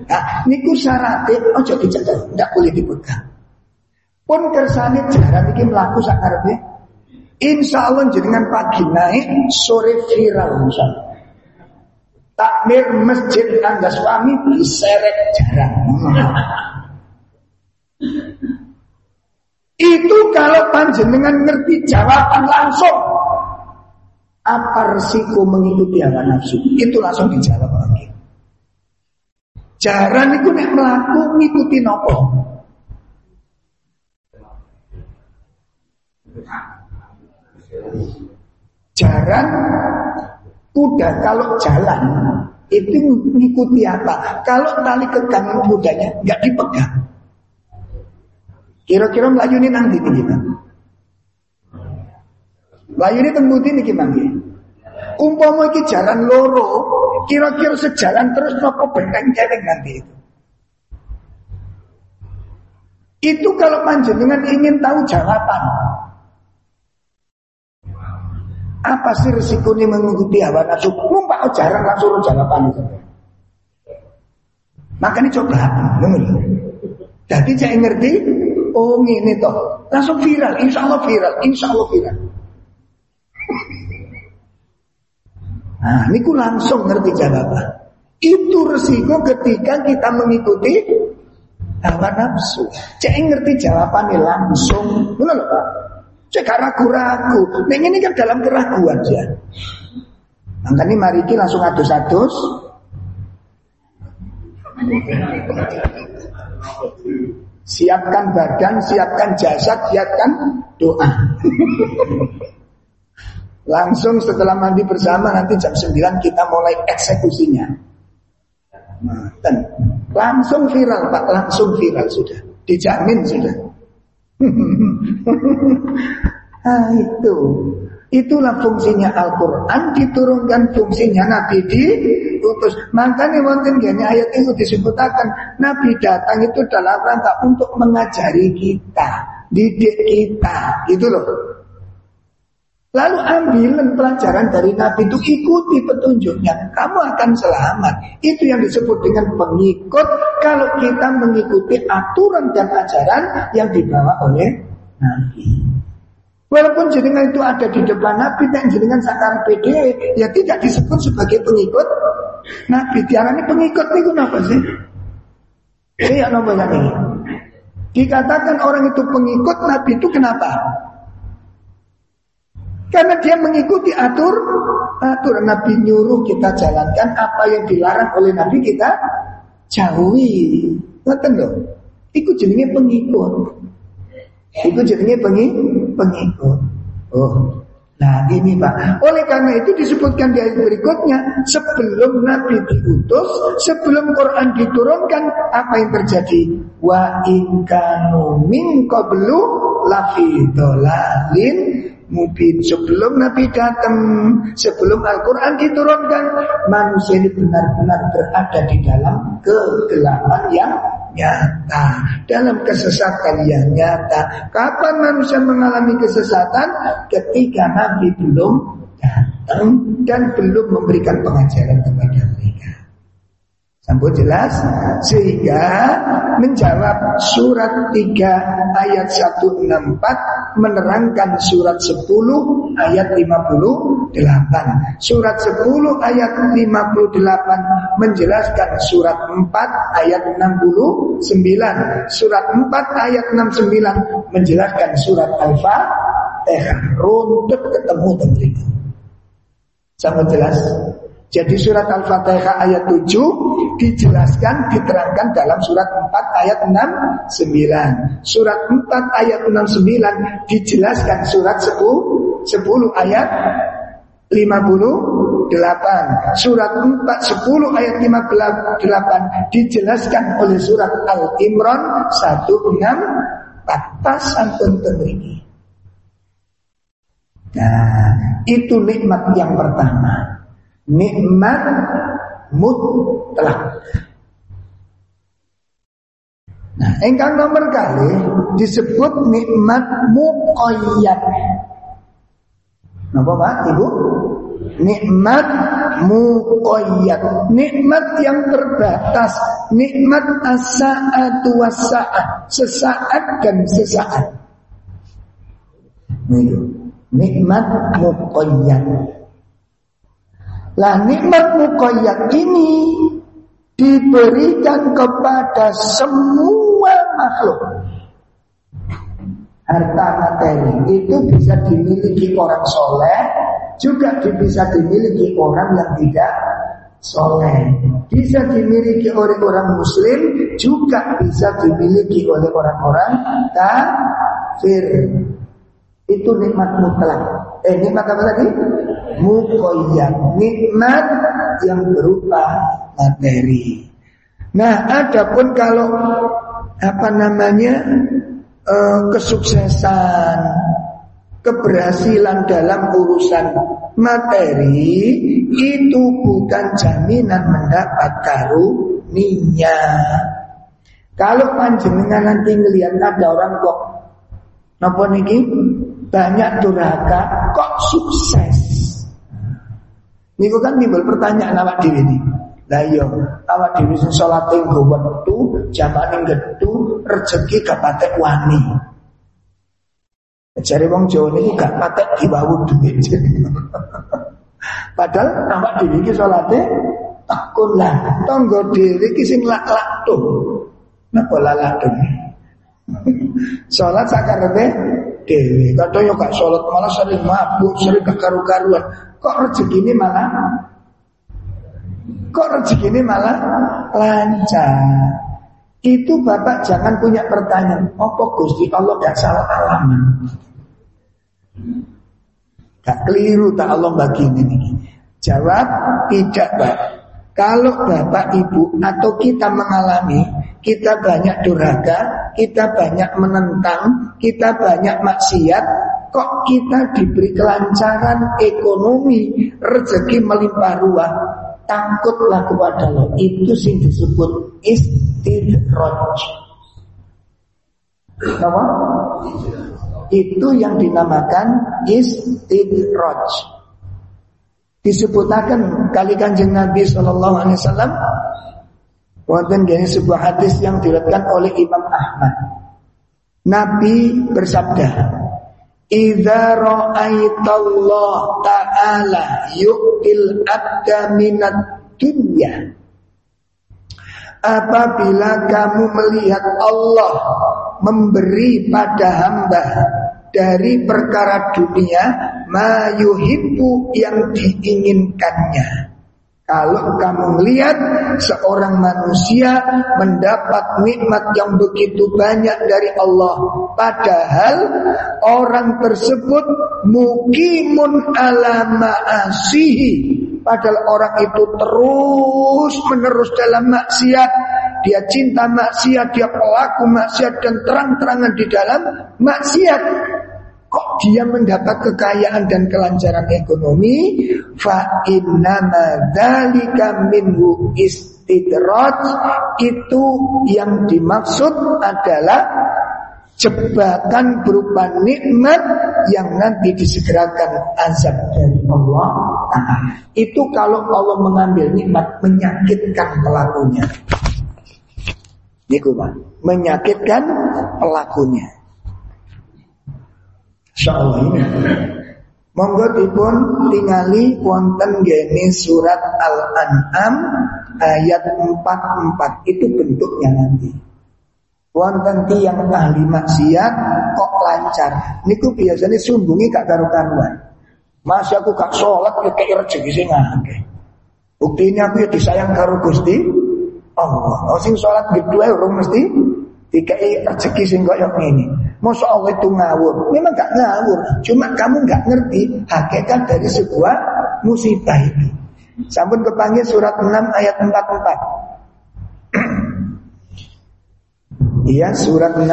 Nah, niku syaratnya ojo dijaga, tidak boleh dipegang. Pun kersane jarang iki mlaku sak. Insya Allah jenengan pagi naik, sore viral misalnya. Takmir masjid tangga suami diseret jarang. Itu kalau panjenengan ngerti jawaban langsung. Apa resiko mengikuti hawa nafsu? Itu langsung dijawab lagi. Jarang itu nek melaku ngikuti nopo. Jarang kuda kalau jalan itu mengikuti apa? Kalau tali kekangan kudanya nggak dipegang. Kira-kira melayu ini nanti nih kita. Melayu ini tembuti nih gimana? Umpama iki jalan loro, kira-kira sejalan terus nopo benteng celeng nanti itu. Itu kalau panjenengan ingin tahu jawaban, apa sih resikonya mengikuti hawa nafsu? Numpak jarang langsung jawaban itu. Makanya coba, dengar. Jadi saya ngerti, oh ini toh, langsung viral, insya Allah viral, insya Allah viral. Nah, ini ku langsung ngerti jawaban. Itu resiko ketika kita mengikuti hawa nafsu. Cek ngerti jawabannya langsung, benar Pak? Cek ragu-ragu. Neng ini kan dalam keraguan ya. Makanya mari kita langsung adus-adus. Siapkan badan, siapkan jasad, siapkan doa. Langsung setelah mandi bersama nanti jam 9 kita mulai eksekusinya. Dan langsung viral Pak, langsung viral sudah. Dijamin sudah. nah itu Itulah fungsinya Al-Quran Diturunkan fungsinya Nabi diutus Makanya wonten gini ayat itu disebutkan Nabi datang itu dalam rangka Untuk mengajari kita Didik kita Gitu loh Lalu ambilan pelajaran dari Nabi itu ikuti petunjuknya. Kamu akan selamat. Itu yang disebut dengan pengikut. Kalau kita mengikuti aturan dan ajaran yang dibawa oleh Nabi. Walaupun jenengan itu ada di depan Nabi dan jenengan sakar PD, ya tidak disebut sebagai pengikut Nabi. Tiarani pengikut itu apa sih? Iya nomor ini. Dikatakan orang itu pengikut Nabi itu kenapa? Karena dia mengikuti atur aturan Nabi nyuruh kita jalankan apa yang dilarang oleh Nabi kita jauhi. Ngerti loh? Itu jenenge pengikut. Itu jenenge pengikut. Oh, Nah ini Pak. Oleh karena itu disebutkan di ayat berikutnya Sebelum Nabi diutus Sebelum Quran diturunkan Apa yang terjadi? Wa inkanu min qablu Lafi dolalin mubin. Sebelum Nabi datang, sebelum Al-Quran diturunkan, manusia ini benar-benar berada di dalam kegelapan yang nyata, dalam kesesatan yang nyata. Kapan manusia mengalami kesesatan? Ketika Nabi belum datang dan belum memberikan pengajaran kepada mereka. Sampai jelas sehingga menjawab surat 3 ayat 164 menerangkan surat 10 ayat 58. Surat 10 ayat 58 menjelaskan surat 4 ayat 69. Surat 4 ayat 69 menjelaskan surat Al-Fatihah. Runtut ketemu tentu. Sangat jelas. Jadi surat Al-Fatihah ayat 7 dijelaskan, diterangkan dalam surat 4 ayat 69. Surat 4 ayat 69 dijelaskan surat 10, 10 ayat 58. Surat 4 10 ayat 58 dijelaskan oleh surat Al-Imran 164. Pas santun ini. Nah, itu nikmat yang pertama nikmat mutlak. Nah, engkang nomor kali disebut nikmat muqayyad. Napa Pak, Ibu? Nikmat muqayyad, nikmat yang terbatas, nikmat as-sa'atu sesaat dan sesaat. Nikmat muqayyad. Lah nikmat mukoyat ini diberikan kepada semua makhluk. Harta materi itu bisa dimiliki orang soleh, juga bisa dimiliki orang yang tidak soleh. Bisa dimiliki oleh orang muslim, juga bisa dimiliki oleh orang-orang kafir. Itu nikmat mutlak. Eh nikmat apa tadi? mukoyat nikmat yang berupa materi. Nah, adapun kalau apa namanya eh, kesuksesan, keberhasilan dalam urusan materi itu bukan jaminan mendapat karunia. Kalau panjenengan nanti ngelihat ada orang kok napa niki banyak durhaka kok sukses Niku kan timbul pertanyaan awak dhewe ini. Lah iya, awak dhewe sing salate nggo wektu, jamane gedhu, rezeki gak patek wani. Jare wong Jawa niku gak patek diwawu duit. Padahal awak dhewe iki salate takun lah, tangga dhewe iki sing lak-lak tuh. Napa lalah tuh? Salat sakarepe dhewe. Kadang yo gak salat malah sering mabuk, sering kekaru-karuan. Kok rezeki ini malah? Kok rezeki ini malah lancar? Itu Bapak jangan punya pertanyaan Apa Gusti Allah gak salah alaman? Gak keliru tak Allah bagi ini. Jawab tidak Pak. Kalau Bapak Ibu atau kita mengalami Kita banyak durhaka Kita banyak menentang Kita banyak maksiat Kok kita diberi kelancaran ekonomi, rezeki melimpah ruah, takutlah kepada Allah. Itu sih disebut istidraj. Apa? Itu yang dinamakan istidraj. Disebutakan kali kanjeng Nabi Shallallahu Alaihi Wasallam. Wonten gini sebuah hadis yang diriwayatkan oleh Imam Ahmad. Nabi bersabda, Idza ra'aitallah ta'ala yu'til abda minat dunya Apabila kamu melihat Allah memberi pada hamba dari perkara dunia mayuhibbu yang diinginkannya. Kalau kamu melihat seorang manusia mendapat nikmat yang begitu banyak dari Allah Padahal orang tersebut mukimun ala ma'asihi. Padahal orang itu terus menerus dalam maksiat. Dia cinta maksiat, dia pelaku maksiat dan terang-terangan di dalam maksiat dia mendapat kekayaan dan kelancaran ekonomi? Fa innama dzalika minhu istidraj itu yang dimaksud adalah jebakan berupa nikmat yang nanti disegerakan azab dari Allah Itu kalau Allah mengambil nikmat menyakitkan pelakunya. Niku menyakitkan pelakunya. Ini. Monggo dipun tingali wonten gene surat Al-An'am ayat 44 itu bentuknya nanti. Wonten tiang ahli maksiat kok lancar. Niku biasanya sumbungi gak karu-karuan. Masih aku gak sholat ya kayak rezeki sing ngake. Bukti ini aku ya disayang karo Gusti Allah. Oh sing sholat gitu ya urung mesti dikai rezeki sing koyo ngene. Masya Allah itu ngawur. Memang gak ngawur. Cuma kamu gak ngerti hakikat dari sebuah musibah itu. Sampun kepanggil surat 6 ayat 44. Iya surat 6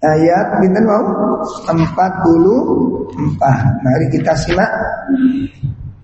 ayat binten mau 44. Mari kita simak.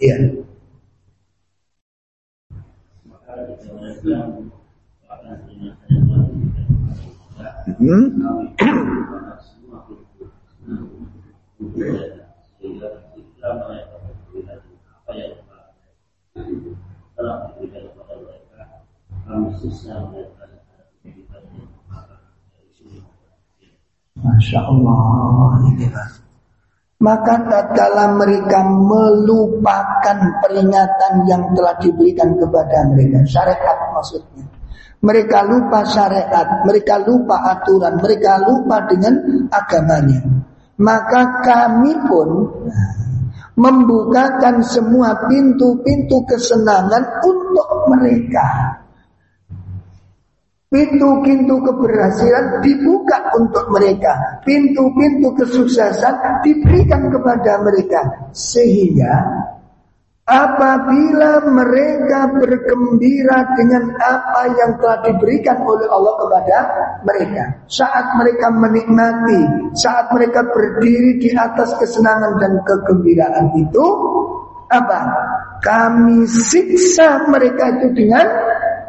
Ya. Hmm? Masya Allah ini Maka tatkala mereka melupakan peringatan yang telah diberikan kepada mereka. Syariat maksudnya. Mereka lupa syariat Mereka lupa aturan Mereka lupa dengan agamanya. Maka kami pun Membukakan semua pintu-pintu kesenangan untuk mereka Pintu-pintu keberhasilan dibuka untuk mereka. Pintu-pintu kesuksesan diberikan kepada mereka. Sehingga apabila mereka bergembira dengan apa yang telah diberikan oleh Allah kepada mereka. Saat mereka menikmati, saat mereka berdiri di atas kesenangan dan kegembiraan itu, apa? Kami siksa mereka itu dengan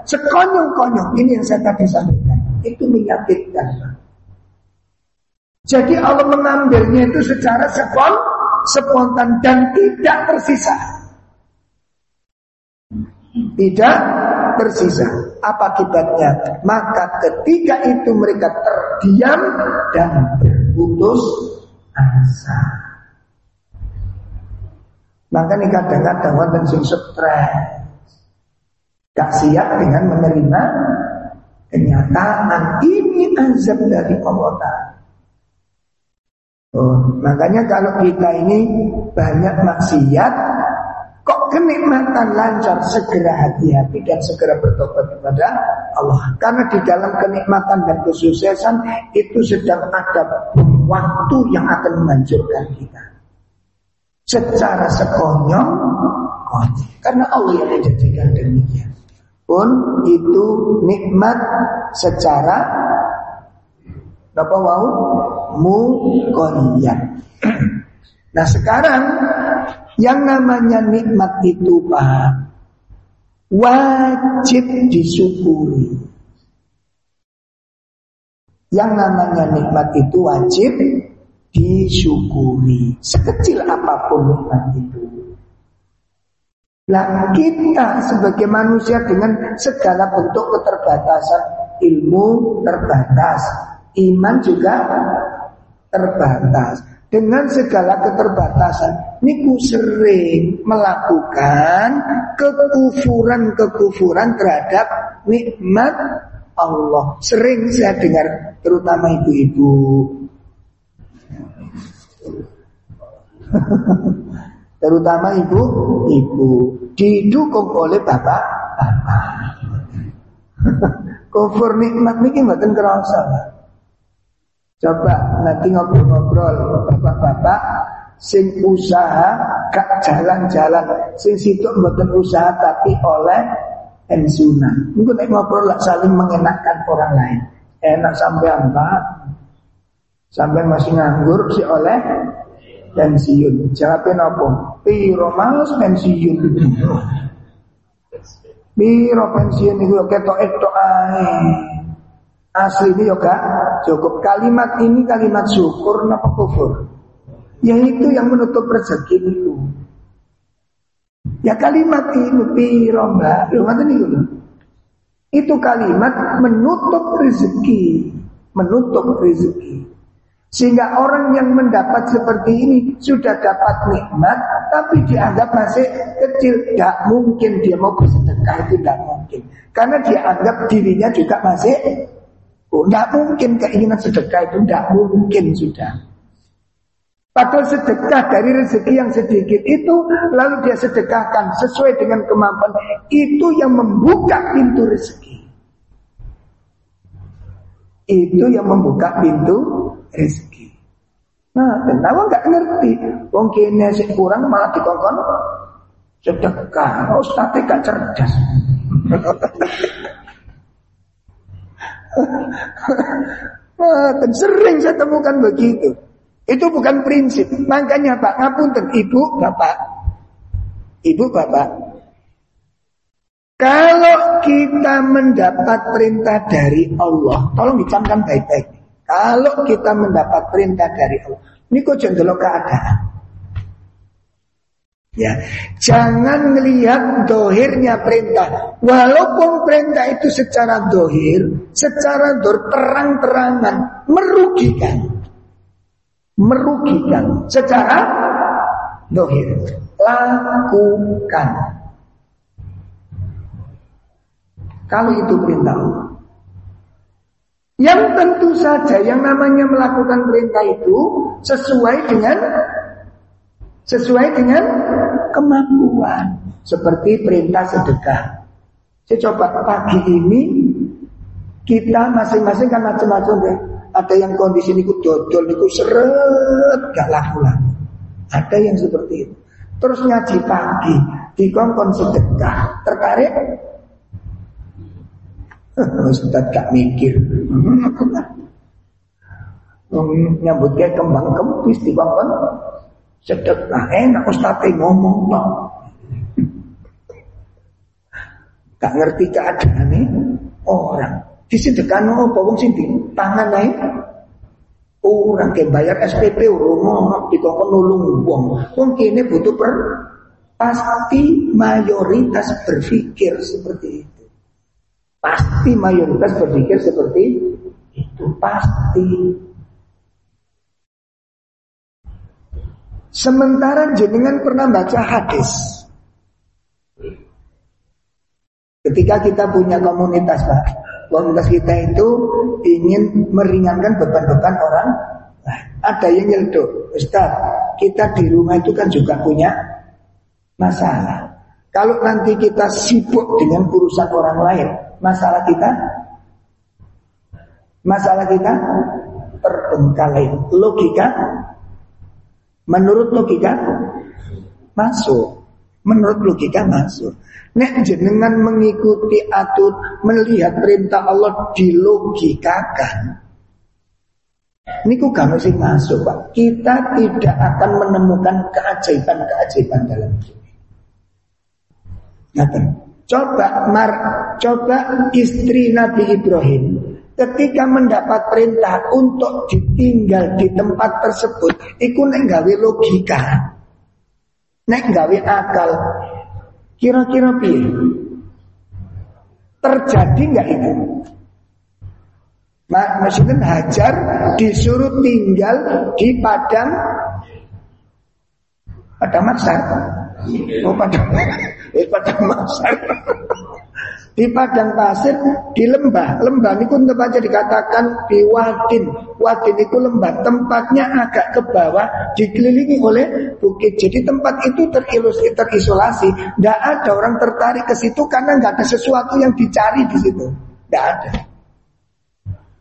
Sekonyong-konyong ini yang saya tadi sampaikan. Itu menyakitkan. Jadi Allah mengambilnya itu secara sepon, spontan dan tidak tersisa. Tidak tersisa. Apa akibatnya? Maka ketika itu mereka terdiam dan berputus asa. Maka ini kadang-kadang wonten sing stres. Gak siap dengan menerima kenyataan ini azab dari Allah. Oh, makanya kalau kita ini banyak maksiat, kok kenikmatan lancar, segera hati-hati dan segera bertobat kepada Allah. Karena di dalam kenikmatan dan kesuksesan itu sedang ada waktu yang akan menghancurkan kita. Secara sekonyong, karena Allah yang menjadikan demikian pun itu nikmat secara Napa wau? Muqayyad. Nah sekarang yang namanya nikmat itu Pak wajib disyukuri. Yang namanya nikmat itu wajib disyukuri. Sekecil apa pun nikmat itu. Lah kita sebagai manusia dengan segala bentuk keterbatasan ilmu terbatas, iman juga terbatas. Dengan segala keterbatasan, niku sering melakukan kekufuran-kekufuran terhadap nikmat Allah. Sering saya dengar, terutama ibu-ibu. terutama ibu-ibu didukung oleh bapak-bapak. Kufur nikmat niki mboten kerasa. Coba nanti ngobrol-ngobrol bapak-bapak sing usaha gak jalan-jalan sing situ mboten usaha tapi oleh. Mungkin nek ngobrol lah saling mengenakkan orang lain. Enak sampai apa? Sampai masih nganggur si oleh pensiun. Jawabnya apa? Piro mas pensiun. Piro pensiun itu ketok etok ae. Asli ini juga cukup kalimat ini kalimat syukur napa kufur. Yaitu yang menutup rezeki itu. Ya kalimat ini piro mbak, lu itu. Itu kalimat menutup rezeki, menutup rezeki. Sehingga orang yang mendapat seperti ini sudah dapat nikmat, tapi dianggap masih kecil. Tidak mungkin dia mau bersedekah itu tidak mungkin. Karena dia anggap dirinya juga masih, oh, tidak mungkin keinginan sedekah itu tidak mungkin sudah. Padahal sedekah dari rezeki yang sedikit itu lalu dia sedekahkan sesuai dengan kemampuan itu yang membuka pintu rezeki. Itu yang membuka pintu rezeki. Nah, kenapa nggak ngerti? Wong kene sing kurang malah dikongkon sedekah. Oh, tapi gak cerdas. nah, sering saya temukan begitu. Itu bukan prinsip. Makanya Pak, ngapunten Ibu, Bapak. Ibu, Bapak. Kalau kita mendapat perintah dari Allah, tolong dicamkan baik-baik. Kalau kita mendapat perintah dari Allah, ini kok jendela keadaan. Ya, jangan melihat dohirnya perintah. Walaupun perintah itu secara dohir, secara dohir terang-terangan merugikan, merugikan secara dohir. Lakukan. Kalau itu perintah Allah. Yang tentu saja yang namanya melakukan perintah itu sesuai dengan sesuai dengan kemampuan. Seperti perintah sedekah. Saya coba pagi ini kita masing-masing kan macam-macam ya. Ada yang kondisi ini dodol niku seret gak laku lah. Ada yang seperti itu. Terus ngaji pagi, dikongkon sedekah, tertarik Ustaz gak mikir. Nyambut dia kembang kempis di bangkon. Sedekah enak Ustaz ngomong no. Gak ngerti keadaan ini orang. Disedekah no apa wong sing tangan lain. Orang ke bayar SPP urung di dikongkon nulung wong. Wong kene butuh per pasti mayoritas berpikir seperti itu. Pasti mayoritas berpikir seperti itu pasti. Sementara jenengan pernah baca hadis. Ketika kita punya komunitas, Pak. Komunitas kita itu ingin meringankan beban-beban orang. Nah, ada yang nyeldo, Ustaz, kita di rumah itu kan juga punya masalah. Kalau nanti kita sibuk dengan urusan orang lain, masalah kita? Masalah kita? Terbengkalai logika? Menurut logika? Masuk. Menurut logika masuk. Nek jenengan mengikuti atur melihat perintah Allah dilogikakan Ini kok gak mesti masuk Pak. Kita tidak akan menemukan keajaiban-keajaiban dalam hidup. Ngaten. Coba Mar, coba istri Nabi Ibrahim ketika mendapat perintah untuk ditinggal di tempat tersebut, itu nek gawe logika, nek gawe akal. Kira-kira piye? Terjadi nggak itu? Maksudnya Hajar disuruh tinggal di padang padang masar. Oh padang, eh, padang masar. di padang pasir, di lembah. Lembah ini pun tempatnya dikatakan di wadin. Wadin itu lembah. Tempatnya agak ke bawah, dikelilingi oleh bukit. Jadi tempat itu terisolasi. terisolasi. Tidak ada orang tertarik ke situ karena nggak ada sesuatu yang dicari di situ. Tidak ada.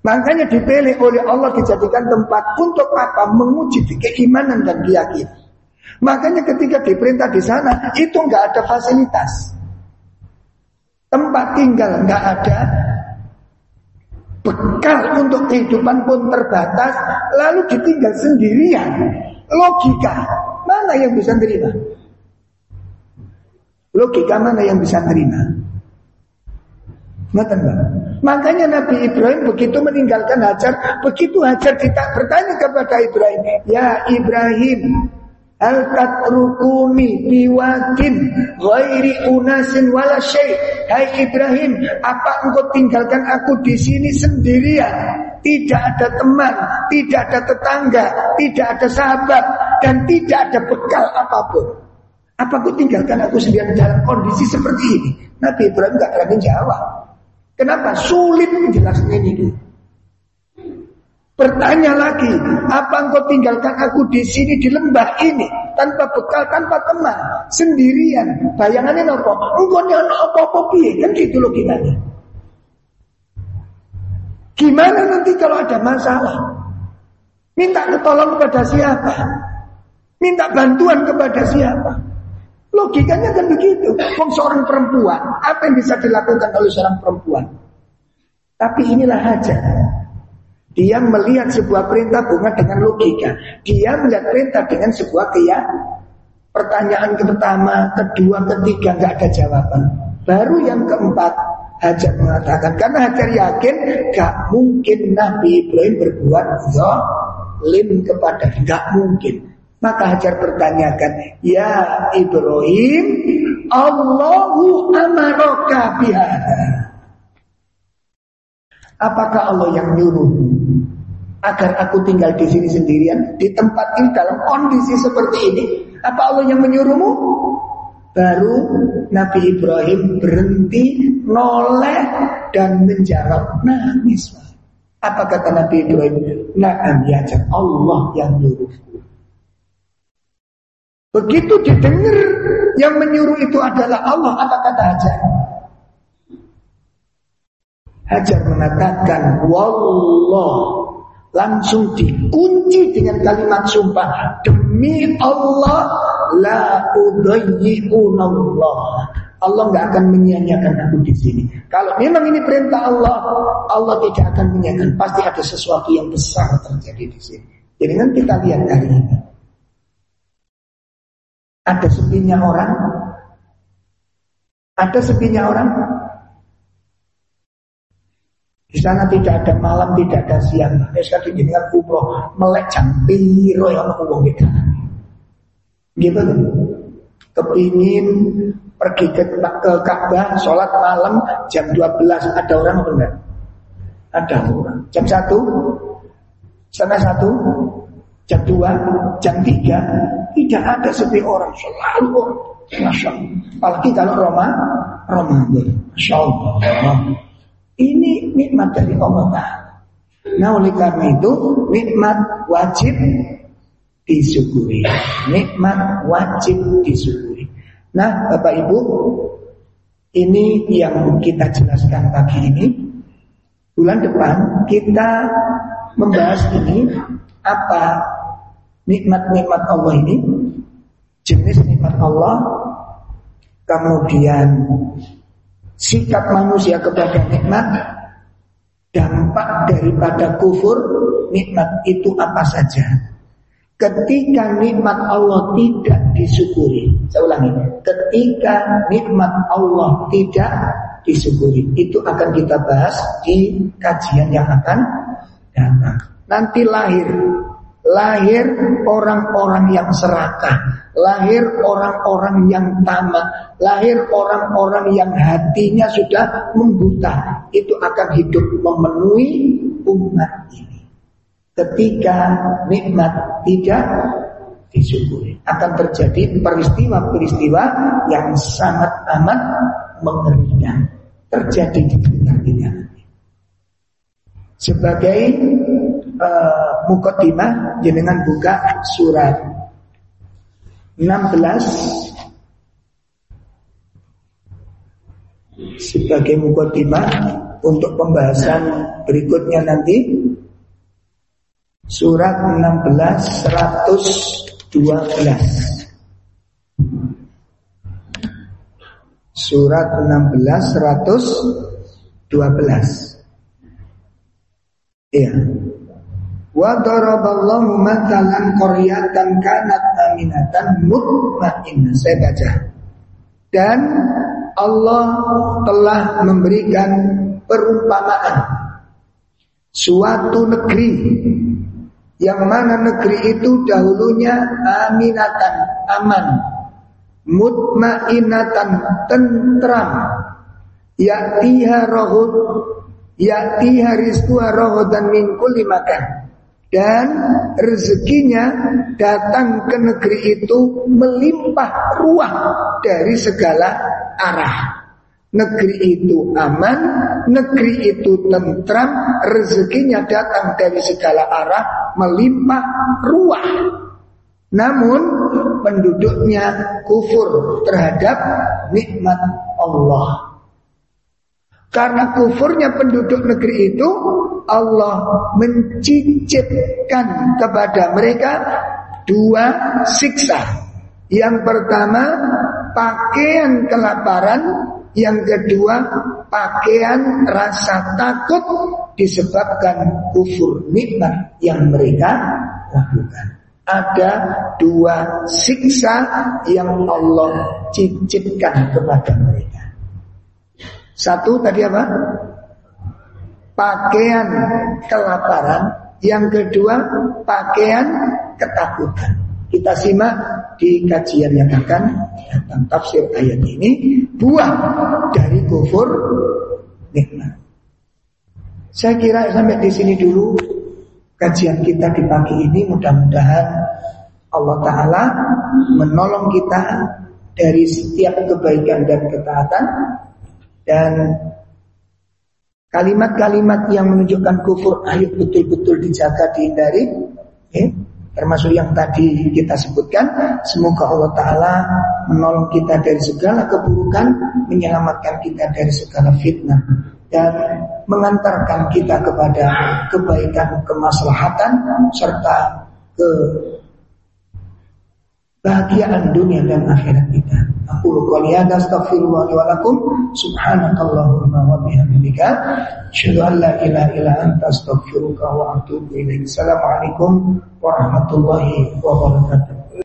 Makanya dipilih oleh Allah dijadikan tempat untuk apa? Menguji keimanan dan keyakinan. Makanya ketika diperintah di sana itu nggak ada fasilitas, tempat tinggal nggak ada, bekal untuk kehidupan pun terbatas, lalu ditinggal sendirian. Logika mana yang bisa terima? Logika mana yang bisa terima? Ngerti Makanya Nabi Ibrahim begitu meninggalkan Hajar, begitu Hajar kita bertanya kepada Ibrahim, "Ya Ibrahim, Al tatrukuni biwadin ghairi unasin wala syai. Hai Ibrahim, apa engkau tinggalkan aku di sini sendirian? Tidak ada teman, tidak ada tetangga, tidak ada sahabat, dan tidak ada bekal apa pun. Apa kau tinggalkan aku sendirian dalam kondisi seperti ini? Nabi Ibrahim tidak berani jawab. Kenapa? Sulit menjelaskan ini. Bertanya lagi, apa engkau tinggalkan aku di sini di lembah ini tanpa bekal, tanpa teman, sendirian? Bayangannya nopo? Engkau nih apa-apa piye? Kan gitu loh gimana? Gimana nanti kalau ada masalah? Minta ketolong kepada siapa? Minta bantuan kepada siapa? Logikanya kan begitu. Wong seorang perempuan, apa yang bisa dilakukan oleh seorang perempuan? Tapi inilah hajat. Dia melihat sebuah perintah bukan dengan logika. Dia melihat perintah dengan sebuah kaya. Pertanyaan pertama, kedua, ketiga nggak ada jawaban. Baru yang keempat, Hajar mengatakan karena Hajar yakin gak mungkin Nabi Ibrahim berbuat zalim kepada gak mungkin. Maka Hajar bertanyakan, Ya Ibrahim, Allahu amaraka bihada. Apakah Allah yang nyuruh agar aku tinggal di sini sendirian di tempat ini dalam kondisi seperti ini? Apa Allah yang menyuruhmu? Baru Nabi Ibrahim berhenti noleh dan menjawab nangis. Apa kata Nabi Ibrahim? Nah, ya Allah yang nyuruhku. Begitu didengar yang menyuruh itu adalah Allah, apa kata Hajar? Hajar mengatakan, Wallah, langsung dikunci dengan kalimat sumpah demi Allah la Allah Allah nggak akan menyia-nyiakan aku di sini. Kalau memang ini perintah Allah, Allah tidak akan menyia-nyiakan. Pasti ada sesuatu yang besar terjadi di sini. Jadi nanti kita lihat hari ini. Ada sepinya orang? Ada sepinya orang? Di sana tidak ada malam, tidak ada siang. Sekali dengan umroh melek jam piro yang ngomong kita. Gitu Kepingin pergi ke, ke Ka'bah, sholat malam jam 12 ada orang apa enggak? Ada orang. Jam 1 setengah satu jam 2, jam 3 tidak ada sepi orang selalu orang. Masya Allah. Apalagi kalau Roma, Ramadan. Masya Allah. Ini nikmat dari Allah Ta'ala. Nah oleh karena itu nikmat wajib disyukuri. Nikmat wajib disyukuri. Nah Bapak Ibu, ini yang kita jelaskan pagi ini. Bulan depan kita membahas ini apa nikmat-nikmat Allah ini jenis nikmat Allah kemudian sikap manusia kepada nikmat dampak daripada kufur nikmat itu apa saja. Ketika nikmat Allah tidak disyukuri, saya ulangi, ketika nikmat Allah tidak disyukuri, itu akan kita bahas di kajian yang akan datang. Nanti lahir lahir orang-orang yang serakah, lahir orang-orang yang tamak, lahir orang-orang yang hatinya sudah membuta. Itu akan hidup memenuhi umat ini. Ketika nikmat tidak disyukuri, akan terjadi peristiwa-peristiwa yang sangat amat mengerikan terjadi di sekitar kita. Sebagai uh, mukaddimah jenengan buka surat 16 sebagai mukaddimah untuk pembahasan berikutnya nanti. Surat 16 112 Surat 16 112 Iya Wa daraballahu matalan qaryatan kanat aminatan mutmainnah. Saya baca. Dan Allah telah memberikan perumpamaan suatu negeri yang mana negeri itu dahulunya aminatan, aman, mutmainatan, tentram, ya'tiha rohud, ya'tiha rizquha rohudan min kulli makan dan rezekinya datang ke negeri itu melimpah ruah dari segala arah. Negeri itu aman, negeri itu tentram, rezekinya datang dari segala arah, melimpah ruah. Namun penduduknya kufur terhadap nikmat Allah. Karena kufurnya penduduk negeri itu Allah mencicipkan kepada mereka dua siksa. Yang pertama pakaian kelaparan, yang kedua pakaian rasa takut disebabkan kufur nikmat yang mereka lakukan. Ada dua siksa yang Allah cicipkan kepada mereka. Satu tadi apa? Pakaian kelaparan. Yang kedua pakaian ketakutan. Kita simak di kajian yang akan datang tafsir ayat ini buah dari kufur nikmat. Saya kira sampai di sini dulu kajian kita di pagi ini mudah-mudahan Allah Ta'ala menolong kita dari setiap kebaikan dan ketaatan dan kalimat-kalimat yang menunjukkan kufur ayo betul-betul dijaga dihindari ya, termasuk yang tadi kita sebutkan semoga Allah Ta'ala menolong kita dari segala keburukan menyelamatkan kita dari segala fitnah dan mengantarkan kita kepada kebaikan kemaslahatan serta ke bahagiaan dunia dan akhirat kita. Aku qouli hadza astaghfirullah wa lakum subhanakallahumma wa bihamdika asyhadu an la ilaha illa anta astaghfiruka wa atubu ilaik. Assalamualaikum warahmatullahi wabarakatuh.